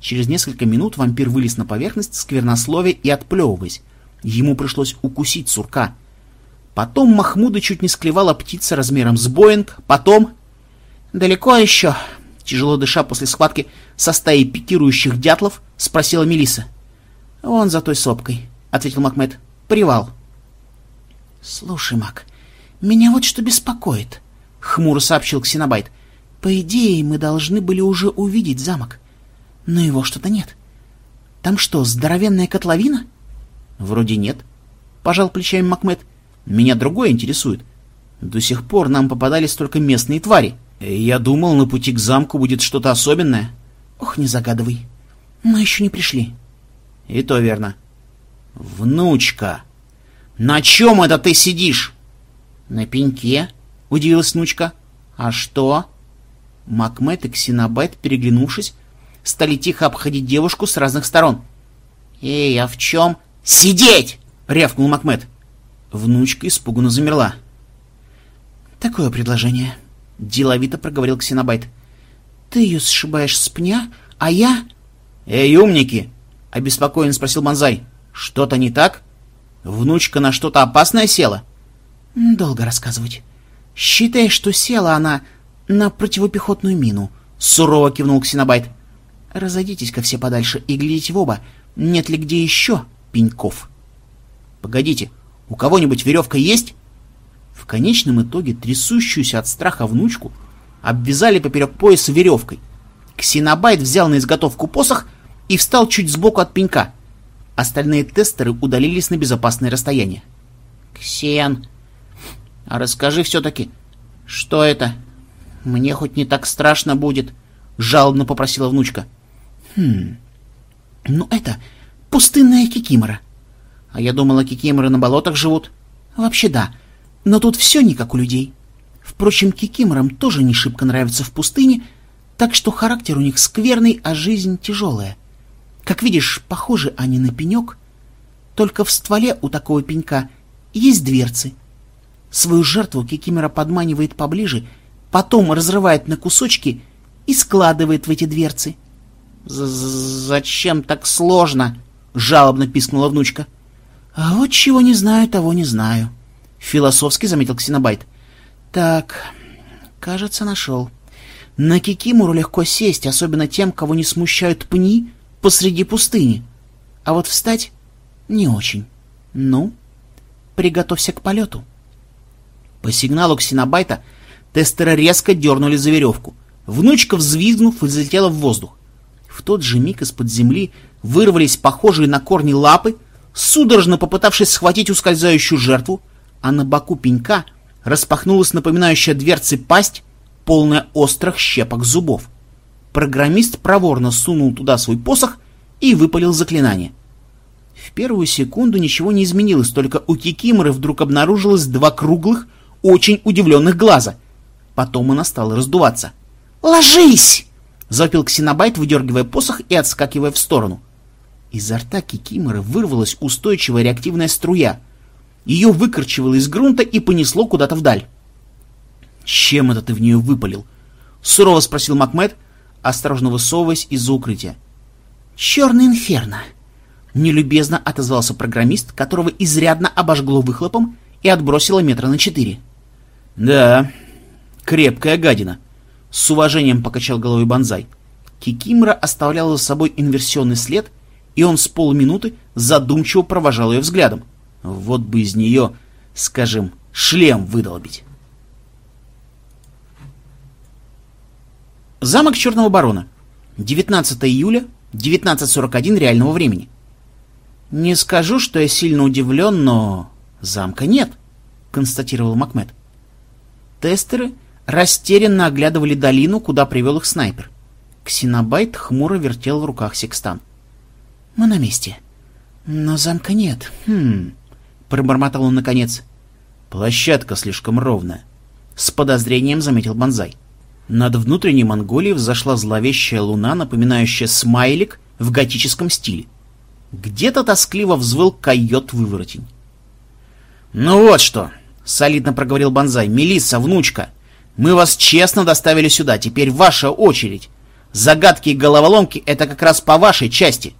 Speaker 1: Через несколько минут вампир вылез на поверхность, сквернословия и отплевываясь. Ему пришлось укусить сурка. Потом Махмуда чуть не склевала птица размером с Боинг, потом...
Speaker 2: «Далеко еще?»
Speaker 1: Тяжело дыша после схватки со стаей пикирующих дятлов, — спросила Мелиса.
Speaker 2: «Вон за той сопкой», — ответил Макмед. «Привал». «Слушай, Мак, меня вот что беспокоит», — хмуро сообщил Ксенобайт. «По идее, мы должны были уже увидеть замок. Но его что-то нет. Там что, здоровенная котловина?»
Speaker 1: «Вроде нет», — пожал плечами Макмед. «Меня другое интересует. До сих пор нам попадались только местные твари. Я думал, на пути к замку будет что-то особенное».
Speaker 2: «Ох, не загадывай», мы еще не пришли.
Speaker 1: И то верно. Внучка, на чем это ты сидишь?
Speaker 2: На пеньке,
Speaker 1: удивилась внучка. «А что?» Макмед и Ксенобайт, переглянувшись, стали тихо обходить девушку с разных сторон.
Speaker 2: «Эй, а в чем?»
Speaker 1: «Сидеть!» — рявкнул Макмед. Внучка испуганно замерла.
Speaker 2: «Такое предложение», — деловито проговорил Ксенобайт. «Ты ее сшибаешь с пня, а я...»
Speaker 1: «Эй, умники!» — обеспокоенно спросил Манзай. «Что-то не так? Внучка на что-то опасное села?»
Speaker 2: «Долго рассказывать. Считай, что села она на противопехотную мину», — сурово кивнул Ксенобайт. «Разойдитесь-ка все подальше и глядите в оба, нет ли где еще пеньков».
Speaker 1: «Погодите, у кого-нибудь веревка есть?» В конечном итоге трясущуюся от страха внучку обвязали поперек пояса веревкой. Ксенобайт взял на изготовку посох и встал чуть сбоку от пенька. Остальные тестеры удалились на безопасное расстояние.
Speaker 2: «Ксен, а расскажи все-таки, что это? Мне хоть не так страшно будет», — жалобно попросила внучка.
Speaker 1: «Хм, ну это пустынная кикимора».
Speaker 2: «А я думала, кикиморы на болотах живут».
Speaker 1: «Вообще да, но тут все не как у людей. Впрочем, кикиморам тоже не шибко нравится в пустыне, так что характер у них скверный, а жизнь тяжелая. Как видишь, похожи они на пенек, только в стволе у такого пенька есть дверцы. Свою жертву кикимора подманивает поближе, потом разрывает на кусочки и складывает в эти дверцы.
Speaker 2: «Зачем так сложно?» — жалобно пискнула внучка.
Speaker 1: «А вот чего не знаю, того не знаю», — философски заметил Ксенобайт. «Так, кажется, нашел. На кикимору легко сесть, особенно тем, кого не смущают пни посреди пустыни. А вот встать не очень. Ну, приготовься к полету». По сигналу Ксенобайта тестеры резко дернули за веревку. Внучка, взвизгнув, взлетела в воздух. В тот же миг из-под земли вырвались похожие на корни лапы, судорожно попытавшись схватить ускользающую жертву, а на боку пенька распахнулась напоминающая дверцы пасть, полная острых щепок зубов. Программист проворно сунул туда свой посох и выпалил заклинание. В первую секунду ничего не изменилось, только у Кикиморы вдруг обнаружилось два круглых, очень удивленных глаза. Потом она стала раздуваться. «Ложись!» — запил Ксенобайт, выдергивая посох и отскакивая в сторону. Изо рта Кикиморы вырвалась устойчивая реактивная струя. Ее выкорчевало из грунта и понесло куда-то вдаль. «Чем это ты в нее выпалил?» — сурово спросил Макмед, осторожно высовываясь из-за укрытия. «Черный инферно!» — нелюбезно отозвался программист, которого изрядно обожгло выхлопом и отбросило метра на четыре. «Да, крепкая гадина», — с уважением покачал головой Бонзай. Кикимора оставляла за собой инверсионный след, и он с полминуты задумчиво провожал ее взглядом. Вот бы из нее, скажем, шлем выдолбить. Замок Черного Барона. 19 июля, 19.41 реального времени. «Не скажу, что я сильно удивлен, но замка нет», — констатировал Макмед. Тестеры растерянно оглядывали долину, куда привел их снайпер. Ксенобайт хмуро вертел в руках секстан. «Мы на месте. Но замка нет. Хм...» — пробормотал он наконец. «Площадка слишком ровная», — с подозрением заметил Бонзай. Над внутренней Монголией взошла зловещая луна, напоминающая смайлик в готическом стиле. Где-то тоскливо взвыл койот-выворотень. «Ну вот что!» — солидно проговорил Бонзай. Мелисса, внучка, мы вас честно доставили сюда, теперь ваша очередь. Загадки и головоломки — это как раз по вашей части».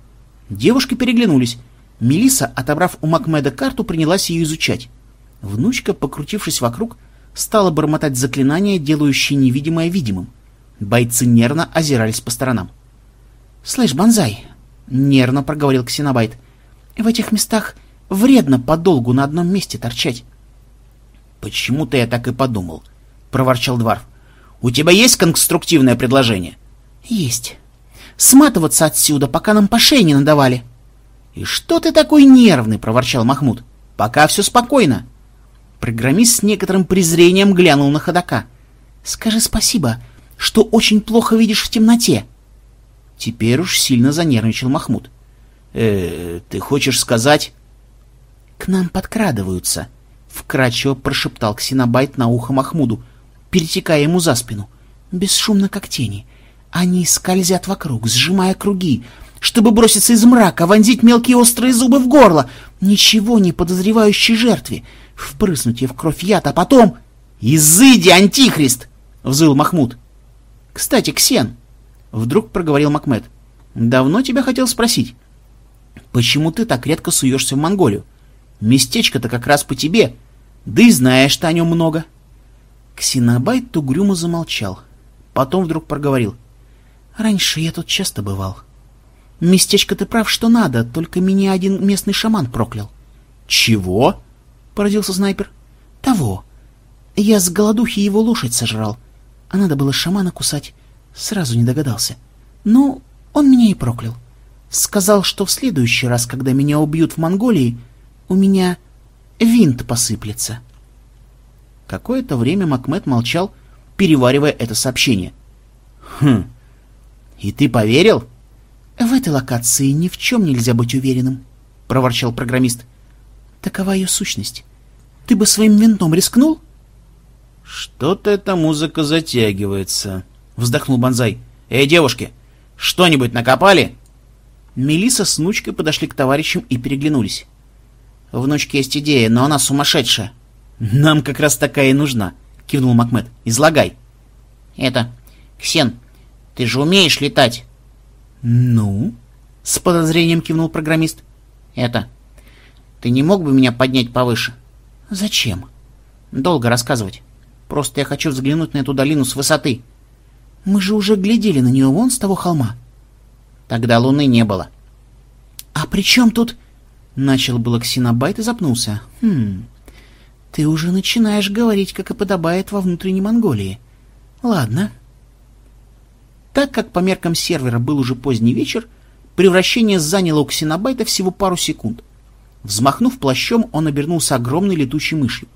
Speaker 1: Девушки переглянулись. Мелисса, отобрав у Макмеда карту, принялась ее изучать. Внучка, покрутившись вокруг, стала бормотать заклинания, делающие невидимое видимым. Бойцы нервно озирались по сторонам. «Слышь, Бонзай!» — нервно проговорил Ксенобайт. «В этих местах вредно подолгу на одном месте торчать. «Почему-то я так и подумал», — проворчал Дварф. «У тебя есть конструктивное предложение?» «Есть. Сматываться отсюда, пока нам по шее не надавали». «И что ты такой нервный?» — проворчал Махмуд. «Пока все спокойно». Программист с некоторым презрением глянул на ходока. «Скажи спасибо, что очень плохо видишь в темноте». Теперь уж сильно занервничал Махмуд. «Э, ты хочешь сказать...» «К нам подкрадываются», — вкрадчиво прошептал Ксенобайт на ухо Махмуду. перетекая ему за спину. Бесшумно, как тени. Они скользят вокруг, сжимая круги, чтобы броситься из мрака, вонзить мелкие острые зубы в горло, ничего не подозревающей жертве, впрыснуть ей в кровь яд, а потом... «Изыди, антихрист!» — взвыл Махмуд. «Кстати, Ксен!» — вдруг проговорил Макмед. «Давно тебя хотел спросить. Почему ты так редко суешься в Монголию? Местечко-то как раз по тебе, да и знаешь ты о нем много». Ксенобайт угрюмо замолчал. Потом вдруг проговорил. «Раньше я тут часто бывал». Местечко ты прав, что надо, только меня один местный шаман проклял. Чего? Поразился снайпер. Того. Я с голодухи его лошадь сожрал, а надо было шамана кусать. Сразу не догадался. Ну, он меня и проклял. Сказал, что в следующий раз, когда меня убьют в Монголии, у меня винт посыплется. Какое-то время Макмед молчал, переваривая это сообщение. «Хм, и ты поверил?» «В этой локации ни в чем нельзя быть уверенным», — проворчал программист. «Такова ее сущность. Ты бы своим винтом рискнул?»
Speaker 3: «Что-то эта музыка затягивается», — вздохнул Бонзай. «Эй, девушки, что-нибудь накопали?»
Speaker 1: Мелиса с внучкой подошли к товарищам и переглянулись. «Внучке есть идея, но она сумасшедшая».
Speaker 3: «Нам как раз такая и нужна», — кивнул Макмед. «Излагай».
Speaker 2: «Это... Ксен, ты же умеешь летать?»
Speaker 1: «Ну?» — с подозрением кивнул программист.
Speaker 2: «Это... Ты не мог бы меня поднять повыше?»
Speaker 1: «Зачем?»
Speaker 2: «Долго рассказывать. Просто я хочу взглянуть на эту долину с высоты».
Speaker 1: «Мы же уже глядели на нее вон с того холма».
Speaker 2: «Тогда луны не было».
Speaker 1: «А при чем тут...» Начал было Ксенобайт и запнулся. «Хм... Ты уже начинаешь говорить, как и подобает во внутренней Монголии. Ладно, так как по меркам сервера был уже поздний вечер, превращение заняло у ксенобайта всего пару секунд. Взмахнув плащом, он обернулся огромной летучей мышью.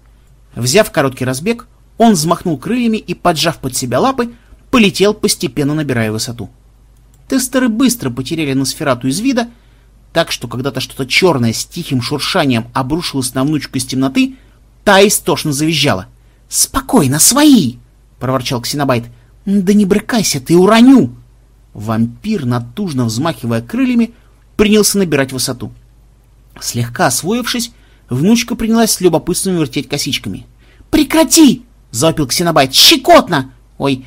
Speaker 1: Взяв короткий разбег, он взмахнул крыльями и, поджав под себя лапы, полетел, постепенно набирая высоту. Тестеры быстро потеряли Носферату из вида, так что когда-то что-то черное с тихим шуршанием обрушилось на внучку из темноты, та истошно завизжала. «Спокойно, свои!» — проворчал Ксенобайт. «Да не брыкайся, ты уроню!» Вампир, натужно взмахивая крыльями, принялся набирать высоту. Слегка освоившись, внучка принялась с любопытством вертеть косичками. «Прекрати!» — завопил Ксенобайт. «Щекотно!» «Ой,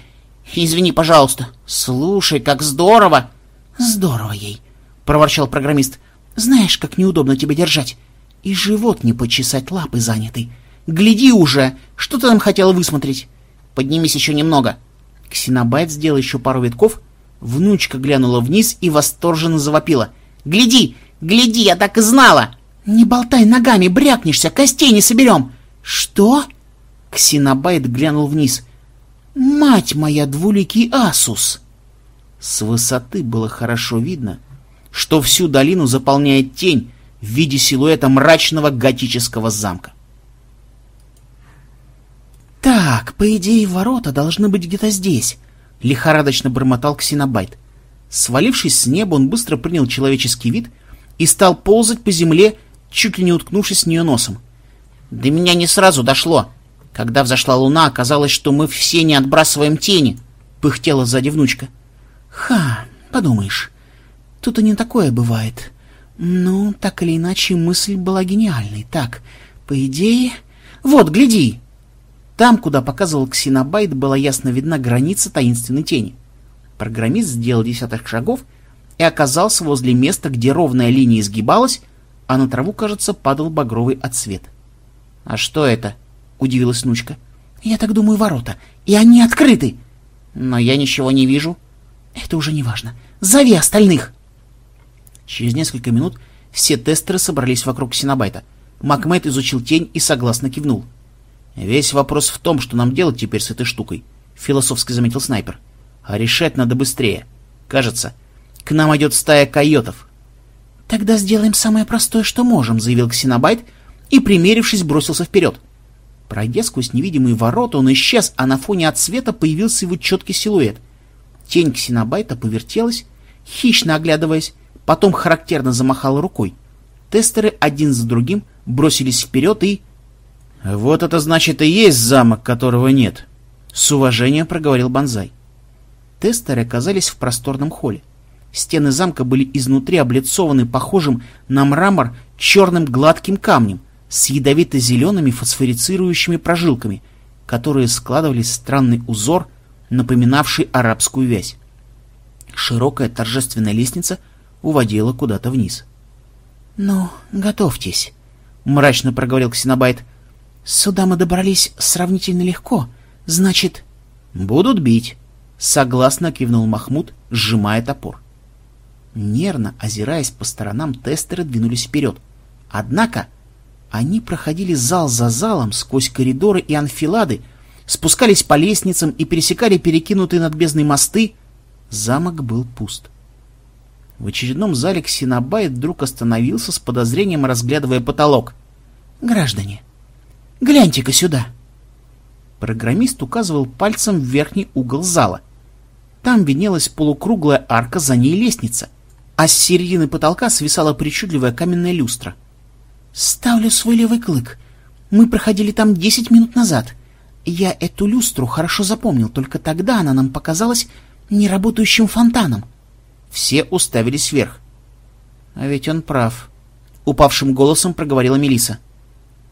Speaker 1: извини, пожалуйста. Слушай, как здорово!» «Здорово ей!» — проворчал программист. «Знаешь, как неудобно тебя держать. И живот не почесать, лапы заняты. Гляди уже! Что ты там хотела высмотреть?» «Поднимись еще немного!» Ксенобайт сделал еще пару витков, внучка глянула вниз и восторженно завопила. «Гляди! Гляди, я так и знала!» «Не болтай ногами, брякнешься, костей не соберем!» «Что?» Ксенобайт глянул вниз. «Мать моя, двуликий Асус!» С высоты было хорошо видно, что всю долину заполняет тень в виде силуэта мрачного готического замка. «Так, по идее, ворота должны быть где-то здесь», — лихорадочно бормотал Ксенобайт. Свалившись с неба, он быстро принял человеческий вид и стал ползать по земле, чуть ли не уткнувшись в нее носом. «До меня не сразу дошло. Когда взошла луна, оказалось, что мы все не отбрасываем тени», — пыхтела сзади внучка. «Ха, подумаешь, тут и не такое бывает. Ну, так или иначе, мысль была гениальной. Так, по идее... Вот, гляди!» Там, куда показывал ксенобайт, была ясно видна граница таинственной тени. Программист сделал десяток шагов и оказался возле места, где ровная линия изгибалась, а на траву, кажется, падал багровый отсвет. — А что это? — удивилась внучка. — Я так думаю, ворота. И они открыты. — Но я ничего не вижу. — Это уже не важно. Зови остальных! Через несколько минут все тестеры собрались вокруг Синабайта. Макмед изучил тень и согласно кивнул. — Весь вопрос в том, что нам делать теперь с этой штукой, философски заметил снайпер. А решать надо быстрее. Кажется, к нам идет стая койотов. Тогда сделаем самое простое, что можем, заявил Ксенобайт и, примерившись, бросился вперед. Пройдя сквозь невидимые ворота, он исчез, а на фоне от света появился его четкий силуэт. Тень Ксенобайта повертелась, хищно оглядываясь, потом характерно замахала рукой. Тестеры один за другим бросились вперед и...
Speaker 3: «Вот это значит и есть замок, которого нет», —
Speaker 1: С уважением проговорил Бонзай. Тестеры оказались в просторном холле. Стены замка были изнутри облицованы похожим на мрамор черным гладким камнем с ядовито-зелеными фосфорицирующими прожилками, которые складывались в странный узор, напоминавший арабскую вязь. Широкая торжественная лестница уводила куда-то вниз.
Speaker 2: — Ну, готовьтесь, — мрачно проговорил Ксенобайт. — Сюда мы добрались сравнительно легко, значит...
Speaker 1: — Будут бить, — согласно кивнул Махмуд, сжимая топор. Нервно озираясь по сторонам, тестеры двинулись вперед. Однако они проходили зал за залом сквозь коридоры и анфилады, спускались по лестницам и пересекали перекинутые над бездной мосты. Замок был пуст. В очередном зале Ксенобайт вдруг остановился с подозрением, разглядывая потолок.
Speaker 2: «Граждане, гляньте-ка сюда!»
Speaker 1: Программист указывал пальцем в верхний угол зала. Там виднелась полукруглая арка, за ней лестница, а с середины потолка свисала причудливая каменная люстра.
Speaker 2: «Ставлю свой левый клык. Мы проходили там десять минут назад. Я эту люстру хорошо запомнил, только тогда она нам показалась неработающим фонтаном».
Speaker 1: Все уставились вверх. «А ведь он прав», — упавшим голосом проговорила Мелиса.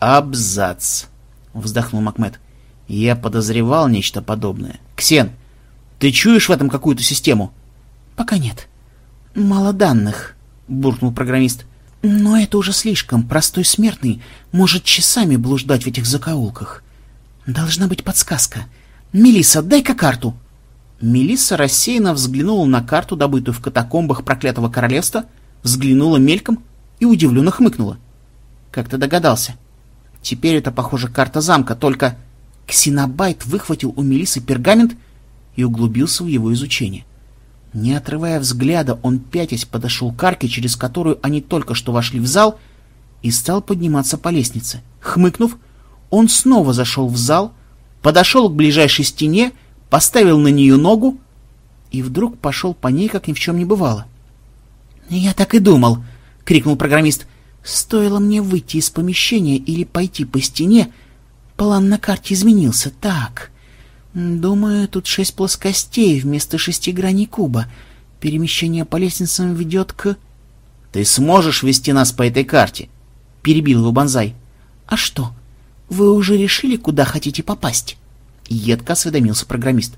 Speaker 1: «Абзац», — вздохнул Макмед. «Я подозревал нечто подобное. Ксен, ты чуешь в этом какую-то систему?»
Speaker 2: «Пока нет. Мало данных», — буркнул программист. «Но это уже слишком. Простой смертный может часами блуждать в этих закоулках. Должна быть подсказка. Мелиса, дай-ка карту».
Speaker 1: Мелисса рассеянно взглянула на карту, добытую в катакомбах проклятого королевства, взглянула мельком и удивленно хмыкнула. «Как ты догадался?» «Теперь это, похоже, карта замка, только...» Ксенобайт выхватил у Мелисы пергамент и углубился в его изучение. Не отрывая взгляда, он пятясь подошел к арке, через которую они только что вошли в зал, и стал подниматься по лестнице. Хмыкнув, он снова зашел в зал, подошел к ближайшей стене, поставил на нее ногу и вдруг пошел по ней, как ни в чем не бывало.
Speaker 2: «Я так и думал!» — крикнул программист. «Стоило мне выйти из помещения или пойти по стене, план на карте изменился. Так, думаю, тут шесть плоскостей вместо шести граней куба. Перемещение по лестницам ведет к...»
Speaker 1: «Ты сможешь вести нас по этой карте?» — перебил его Бонзай.
Speaker 2: «А что, вы уже решили, куда хотите попасть?»
Speaker 1: — едко осведомился программист.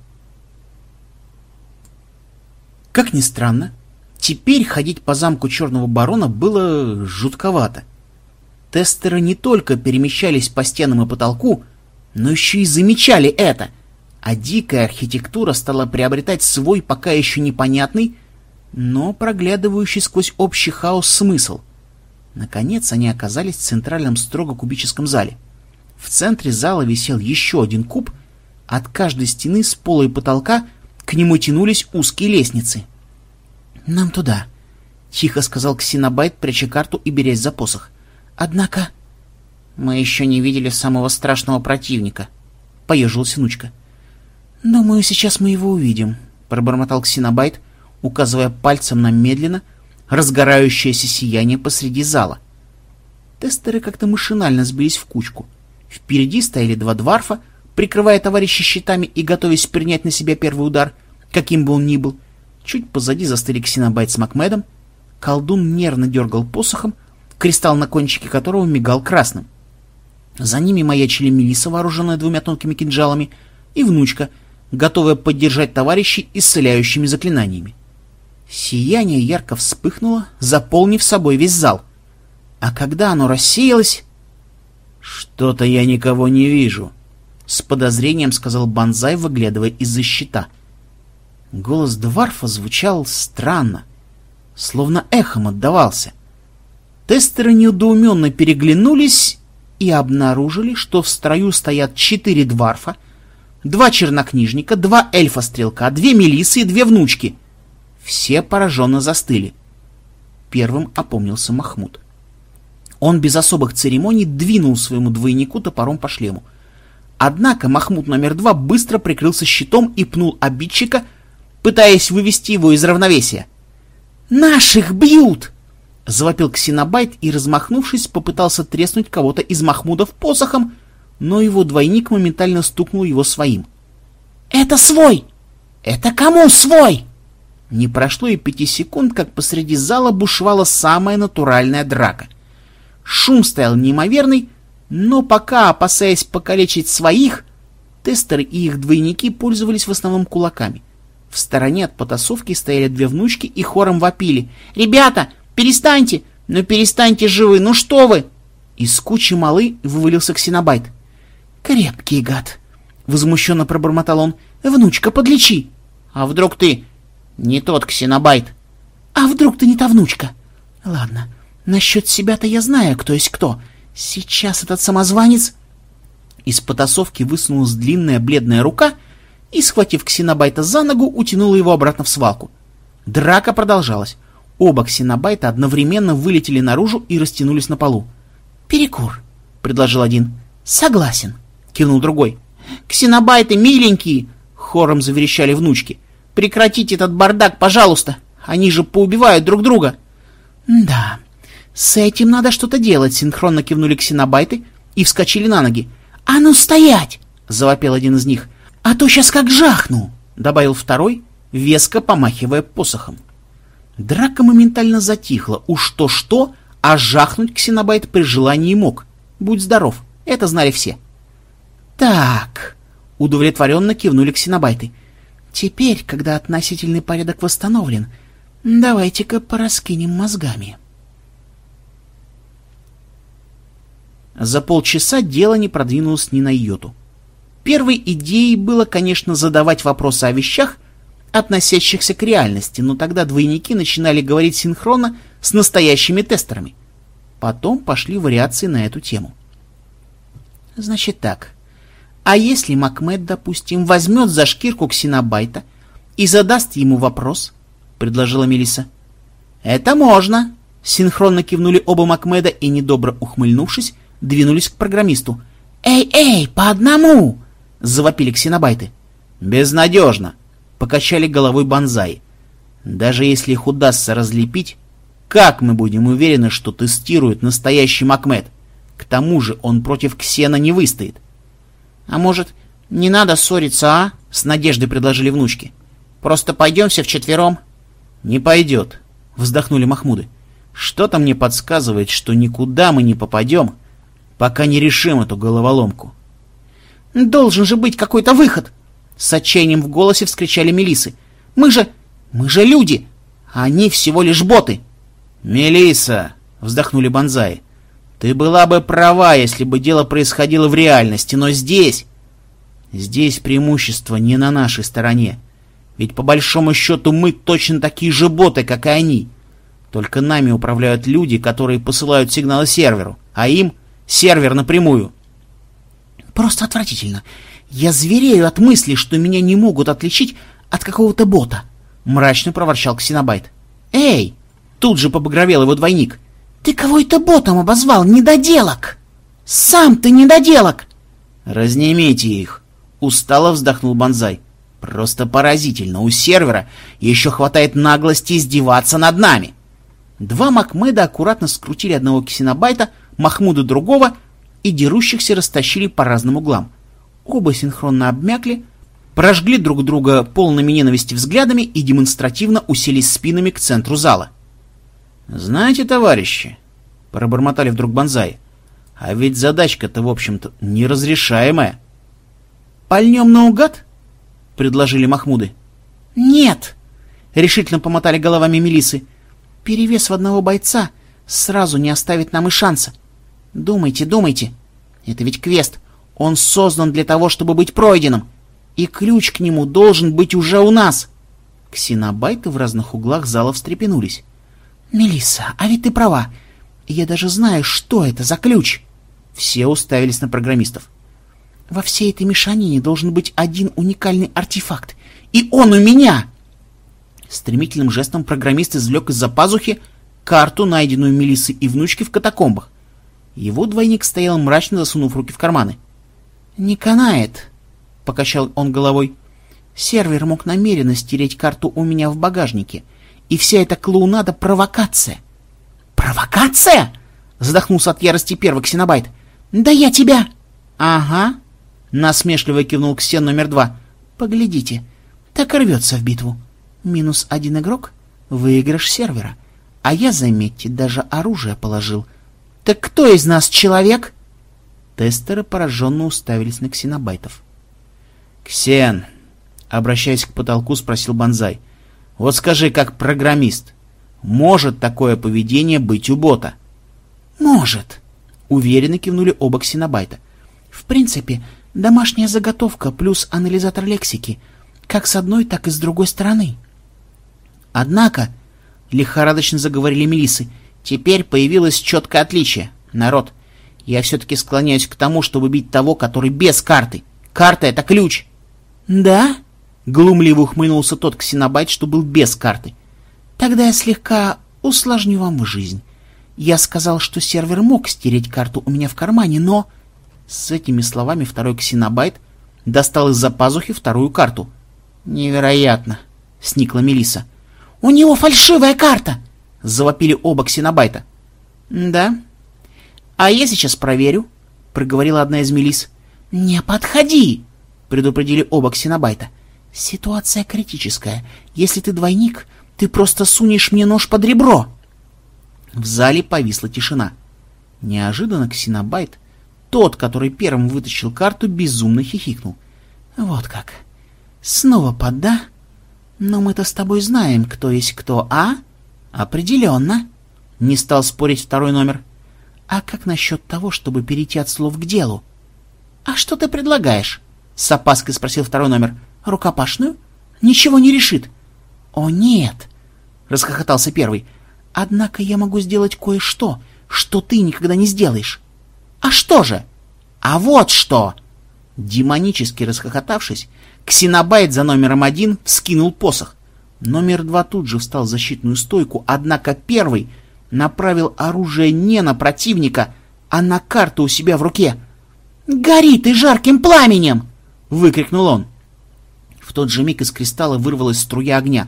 Speaker 1: Как ни странно, теперь ходить по замку Черного Барона было жутковато. Тестеры не только перемещались по стенам и потолку, но еще и замечали это, а дикая архитектура стала приобретать свой пока еще непонятный, но проглядывающий сквозь общий хаос смысл. Наконец они оказались в центральном строго кубическом зале. В центре зала висел еще один куб — от каждой стены с пола и потолка к нему тянулись узкие лестницы.
Speaker 2: «Нам туда», — тихо сказал Ксенобайт, пряча карту и берясь за посох. «Однако...»
Speaker 1: «Мы еще не видели самого страшного противника», — поежился внучка.
Speaker 2: «Думаю, сейчас мы его увидим», —
Speaker 1: пробормотал Ксенобайт, указывая пальцем на медленно разгорающееся сияние посреди зала. Тестеры как-то машинально сбились в кучку. Впереди стояли два дварфа, прикрывая товарища щитами и готовясь принять на себя первый удар, каким бы он ни был. Чуть позади застыли Ксенобайт с Макмедом. Колдун нервно дергал посохом, кристалл на кончике которого мигал красным. За ними маячили Мелиса, вооруженная двумя тонкими кинжалами, и внучка, готовая поддержать товарищей исцеляющими заклинаниями. Сияние ярко вспыхнуло, заполнив собой весь зал. А когда оно рассеялось... «Что-то я никого не вижу», с подозрением сказал Банзай, выглядывая из-за щита. Голос Дварфа звучал странно, словно эхом отдавался. Тестеры недоуменно переглянулись и обнаружили, что в строю стоят четыре Дварфа, два чернокнижника, два эльфа-стрелка, две мелисы и две внучки. Все пораженно застыли. Первым опомнился Махмуд. Он без особых церемоний двинул своему двойнику топором по шлему — Однако Махмуд номер два быстро прикрылся щитом и пнул обидчика, пытаясь вывести его из равновесия. «Наших бьют!» — завопил Ксенобайт и, размахнувшись, попытался треснуть кого-то из Махмудов посохом, но его двойник моментально стукнул его своим.
Speaker 2: Это свой! Это кому свой?
Speaker 1: Не прошло и пяти секунд, как посреди зала бушевала самая натуральная драка. Шум стоял неимоверный, но пока, опасаясь покалечить своих, тестеры и их двойники пользовались в основном кулаками. В стороне от потасовки стояли две внучки и хором вопили.
Speaker 2: «Ребята, перестаньте! Ну перестаньте живы, ну что вы!»
Speaker 1: Из кучи малы вывалился ксенобайт.
Speaker 2: «Крепкий гад!» — возмущенно пробормотал он. «Внучка, подлечи!»
Speaker 1: «А вдруг ты не тот ксенобайт?»
Speaker 2: «А вдруг ты не та внучка?» «Ладно, насчет себя-то я знаю, кто есть кто. Сейчас этот самозванец...»
Speaker 1: Из потасовки высунулась длинная бледная рука и, схватив ксенобайта за ногу, утянула его обратно в свалку. Драка продолжалась. Оба ксенобайта одновременно вылетели наружу и растянулись на полу.
Speaker 2: «Перекур», —
Speaker 1: предложил один.
Speaker 2: «Согласен», —
Speaker 1: кивнул другой.
Speaker 2: «Ксенобайты миленькие!» — хором заверещали внучки. «Прекратите этот бардак, пожалуйста! Они же поубивают друг друга!»
Speaker 1: «Да, с этим надо что-то делать!» — синхронно кивнули ксенобайты и вскочили на ноги.
Speaker 2: «А ну стоять!»
Speaker 1: — завопил один из них.
Speaker 2: «А то сейчас как жахну!»
Speaker 1: — добавил второй, веско помахивая посохом. Драка моментально затихла. Уж то-что, а жахнуть ксенобайт при желании мог. Будь здоров, это знали все.
Speaker 2: «Так», —
Speaker 1: удовлетворенно кивнули ксенобайты.
Speaker 2: «Теперь, когда относительный порядок восстановлен, давайте-ка пораскинем мозгами».
Speaker 1: За полчаса дело не продвинулось ни на йоту. Первой идеей было, конечно, задавать вопросы о вещах, относящихся к реальности, но тогда двойники начинали говорить синхронно с настоящими тестерами. Потом пошли вариации на эту тему.
Speaker 2: Значит так, а если Макмед, допустим, возьмет за шкирку ксенобайта и задаст ему вопрос, предложила Мелиса.
Speaker 1: Это можно, синхронно кивнули оба Макмеда и, недобро ухмыльнувшись, двинулись к программисту.
Speaker 2: «Эй, эй, по одному!»
Speaker 1: — завопили ксенобайты. «Безнадежно!» — покачали головой Бонзай. «Даже если их удастся разлепить, как мы будем уверены, что тестирует настоящий Макмед? К тому же он против Ксена не выстоит».
Speaker 2: «А может, не надо ссориться, а?» — с надеждой предложили внучки. «Просто пойдем все вчетвером».
Speaker 1: «Не пойдет», — вздохнули Махмуды. «Что-то мне подсказывает, что никуда мы не попадем, пока не решим эту головоломку.
Speaker 2: «Должен же быть какой-то выход!» С отчаянием в голосе вскричали Мелисы. «Мы же... мы же люди! А они всего лишь боты!»
Speaker 1: Мелиса, вздохнули Бонзай. «Ты была бы права, если бы дело происходило в реальности, но здесь... Здесь преимущество не на нашей стороне. Ведь по большому счету мы точно такие же боты, как и они. Только нами управляют люди, которые посылают сигналы серверу, а им сервер напрямую.
Speaker 2: Просто отвратительно. Я зверею от мысли, что меня не могут отличить от какого-то бота. Мрачно проворчал Ксенобайт. Эй! Тут же побагровел его двойник. Ты кого это ботом обозвал, недоделок? Сам ты недоделок!
Speaker 1: Разнимите их. Устало вздохнул Бонзай. Просто поразительно, у сервера еще хватает наглости издеваться над нами. Два Макмеда аккуратно скрутили одного ксенобайта, Махмуда другого и дерущихся растащили по разным углам. Оба синхронно обмякли, прожгли друг друга полными ненависти взглядами и демонстративно уселись спинами к центру зала. «Знаете, товарищи», — пробормотали вдруг Бонзай, — «а ведь задачка-то, в общем-то, неразрешаемая».
Speaker 2: «Пальнем наугад?»
Speaker 1: — предложили Махмуды.
Speaker 2: «Нет!» — решительно помотали головами Мелисы. «Перевес в одного бойца сразу не оставит нам и шанса. Думайте, думайте. Это ведь квест. Он создан для того, чтобы быть пройденным. И ключ к нему должен быть уже у нас.
Speaker 1: Ксенобайты в разных углах зала встрепенулись.
Speaker 2: Мелисса, а ведь ты права. Я даже знаю, что это за ключ.
Speaker 1: Все уставились на программистов.
Speaker 2: Во всей этой мешанине должен быть один уникальный артефакт. И он у меня!
Speaker 1: Стремительным жестом программист извлек из-за пазухи карту, найденную Мелиссой и внучки в катакомбах. Его двойник стоял мрачно, засунув руки в карманы.
Speaker 2: «Не канает», — покачал он головой. «Сервер мог намеренно стереть карту у меня в багажнике, и вся эта клоунада — провокация».
Speaker 1: «Провокация?» — задохнулся от ярости первый ксенобайт.
Speaker 2: «Да я тебя!»
Speaker 1: «Ага», — насмешливо кивнул ксен номер два.
Speaker 2: Поглядите, так и рвется в битву. Минус один игрок — выигрыш сервера. А я, заметьте, даже оружие положил. Так кто из нас человек?
Speaker 3: Тестеры пораженно уставились на ксенобайтов. «Ксен!» — обращаясь к потолку, спросил Бонзай. «Вот скажи, как программист, может такое поведение быть у бота?»
Speaker 2: «Может!»
Speaker 3: — уверенно кивнули оба ксенобайта.
Speaker 2: «В принципе, домашняя заготовка плюс анализатор лексики, как с одной, так и с другой стороны».
Speaker 3: «Однако», — лихорадочно заговорили Мелисы, — «теперь появилось четкое отличие. Народ, я все-таки склоняюсь к тому, чтобы бить того, который без карты. Карта — это ключ».
Speaker 2: «Да?»
Speaker 3: — глумливо ухмыльнулся тот ксенобайт, что был без карты.
Speaker 2: «Тогда я слегка усложню вам жизнь. Я сказал, что сервер мог стереть карту у меня в кармане, но...»
Speaker 3: С этими словами второй ксенобайт достал из-за пазухи вторую карту. «Невероятно!» — сникла Мелиса.
Speaker 2: «У него фальшивая карта!»
Speaker 3: — завопили оба ксенобайта.
Speaker 2: «Да?
Speaker 3: А я сейчас проверю», — проговорила одна из Мелис.
Speaker 2: «Не подходи!»
Speaker 3: — предупредили оба ксенобайта.
Speaker 2: «Ситуация критическая. Если ты двойник, ты просто сунешь мне нож под ребро!»
Speaker 3: В зале повисла тишина. Неожиданно ксенобайт, тот, который первым вытащил карту, безумно хихикнул.
Speaker 2: «Вот как! Снова подда? Но мы-то с тобой знаем, кто есть кто, а? Определенно!»
Speaker 3: Не стал спорить второй номер.
Speaker 2: «А как насчет того, чтобы перейти от слов к делу?» «А что ты предлагаешь?» — с опаской спросил второй номер. «Рукопашную? Ничего не решит». «О, нет!» — расхохотался первый. «Однако я могу сделать кое-что, что ты никогда не сделаешь». «А что же?» «А вот что!»
Speaker 3: Демонически расхохотавшись, Ксенобайт за номером один вскинул посох. Номер два тут же встал в защитную стойку, однако первый направил оружие не на противника, а на карту у себя в руке.
Speaker 2: «Гори ты жарким пламенем!»
Speaker 3: — выкрикнул он. В тот же миг из кристалла вырвалась струя огня.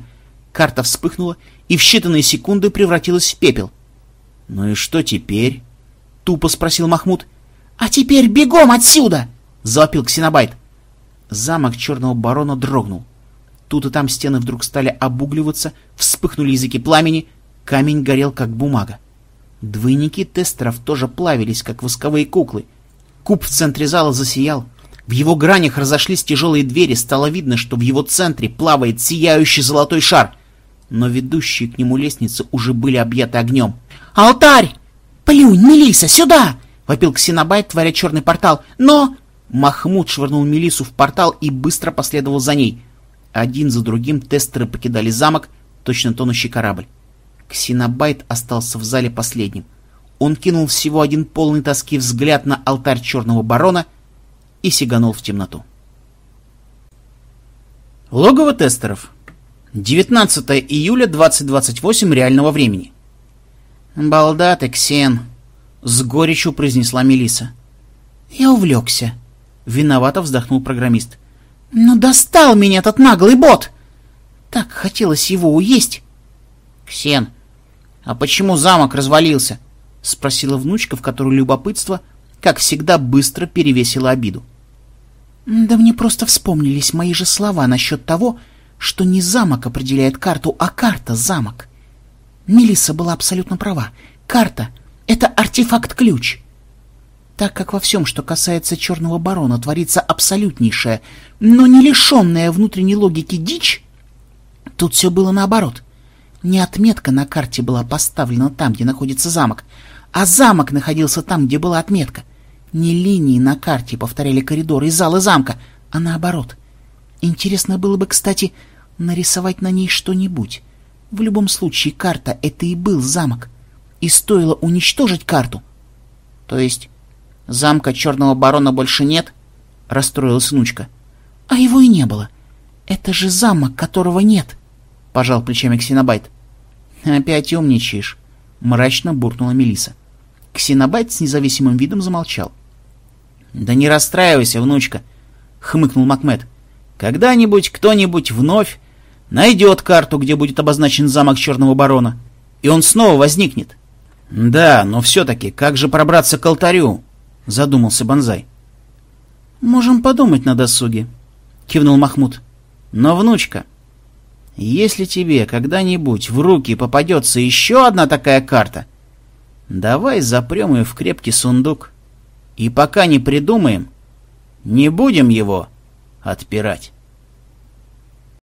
Speaker 3: Карта вспыхнула и в считанные секунды превратилась в пепел. «Ну и что теперь?» — тупо спросил Махмуд.
Speaker 2: «А теперь бегом отсюда!»
Speaker 3: — завопил Ксенобайт. Замок черного барона дрогнул. Тут и там стены вдруг стали обугливаться, вспыхнули языки пламени, камень горел, как бумага. Двойники тестеров тоже плавились, как восковые куклы. Куб в центре зала засиял. В его гранях разошлись тяжелые двери, стало видно, что в его центре плавает сияющий золотой шар. Но ведущие к нему лестницы уже были объяты огнем.
Speaker 2: «Алтарь! Плюнь, Мелиса, сюда!» — вопил Ксенобайт, творя черный портал. «Но...»
Speaker 3: Махмуд швырнул Мелису в портал и быстро последовал за ней. Один за другим тестеры покидали замок, точно тонущий корабль. Ксенобайт остался в зале последним. Он кинул всего один полный тоски взгляд на алтарь черного барона и сиганул в темноту. Логово тестеров. 19 июля 2028 реального времени.
Speaker 2: «Балда ты, Ксен!» — с горечью произнесла Мелиса. «Я увлекся»,
Speaker 3: Виновато вздохнул программист.
Speaker 2: «Ну достал меня этот наглый бот! Так хотелось его уесть!»
Speaker 3: «Ксен, а почему замок развалился?» — спросила внучка, в которой любопытство, как всегда, быстро перевесило обиду.
Speaker 2: «Да мне просто вспомнились мои же слова насчет того, что не замок определяет карту, а карта — замок. Мелисса была абсолютно права. Карта — это артефакт-ключ. Так как во всем, что касается Черного Барона, творится абсолютнейшая, но не лишенная внутренней логики дичь, тут все было наоборот. Не отметка на карте была поставлена там, где находится замок, а замок находился там, где была отметка. Не линии на карте повторяли коридоры и залы замка, а наоборот. Интересно было бы, кстати, нарисовать на ней что-нибудь. В любом случае, карта — это и был замок. И стоило уничтожить карту.
Speaker 3: То есть Замка черного барона больше нет? Расстроилась внучка.
Speaker 2: А его и не было. Это же замок, которого нет. Пожал плечами Ксенобайт.
Speaker 3: Опять умничаешь. Мрачно буркнула Мелиса. Ксенобайт с независимым видом замолчал. «Да не расстраивайся, внучка», — хмыкнул Макмед. «Когда-нибудь кто-нибудь вновь найдет карту, где будет обозначен замок Черного Барона, и он снова возникнет. Да, но все-таки как же пробраться к алтарю? Задумался Бонзай.
Speaker 2: «Можем подумать на досуге», —
Speaker 3: кивнул Махмуд. Но, внучка, если тебе когда-нибудь в руки попадется еще одна такая карта, давай запрем ее в крепкий сундук. И пока не придумаем, не будем его отпирать.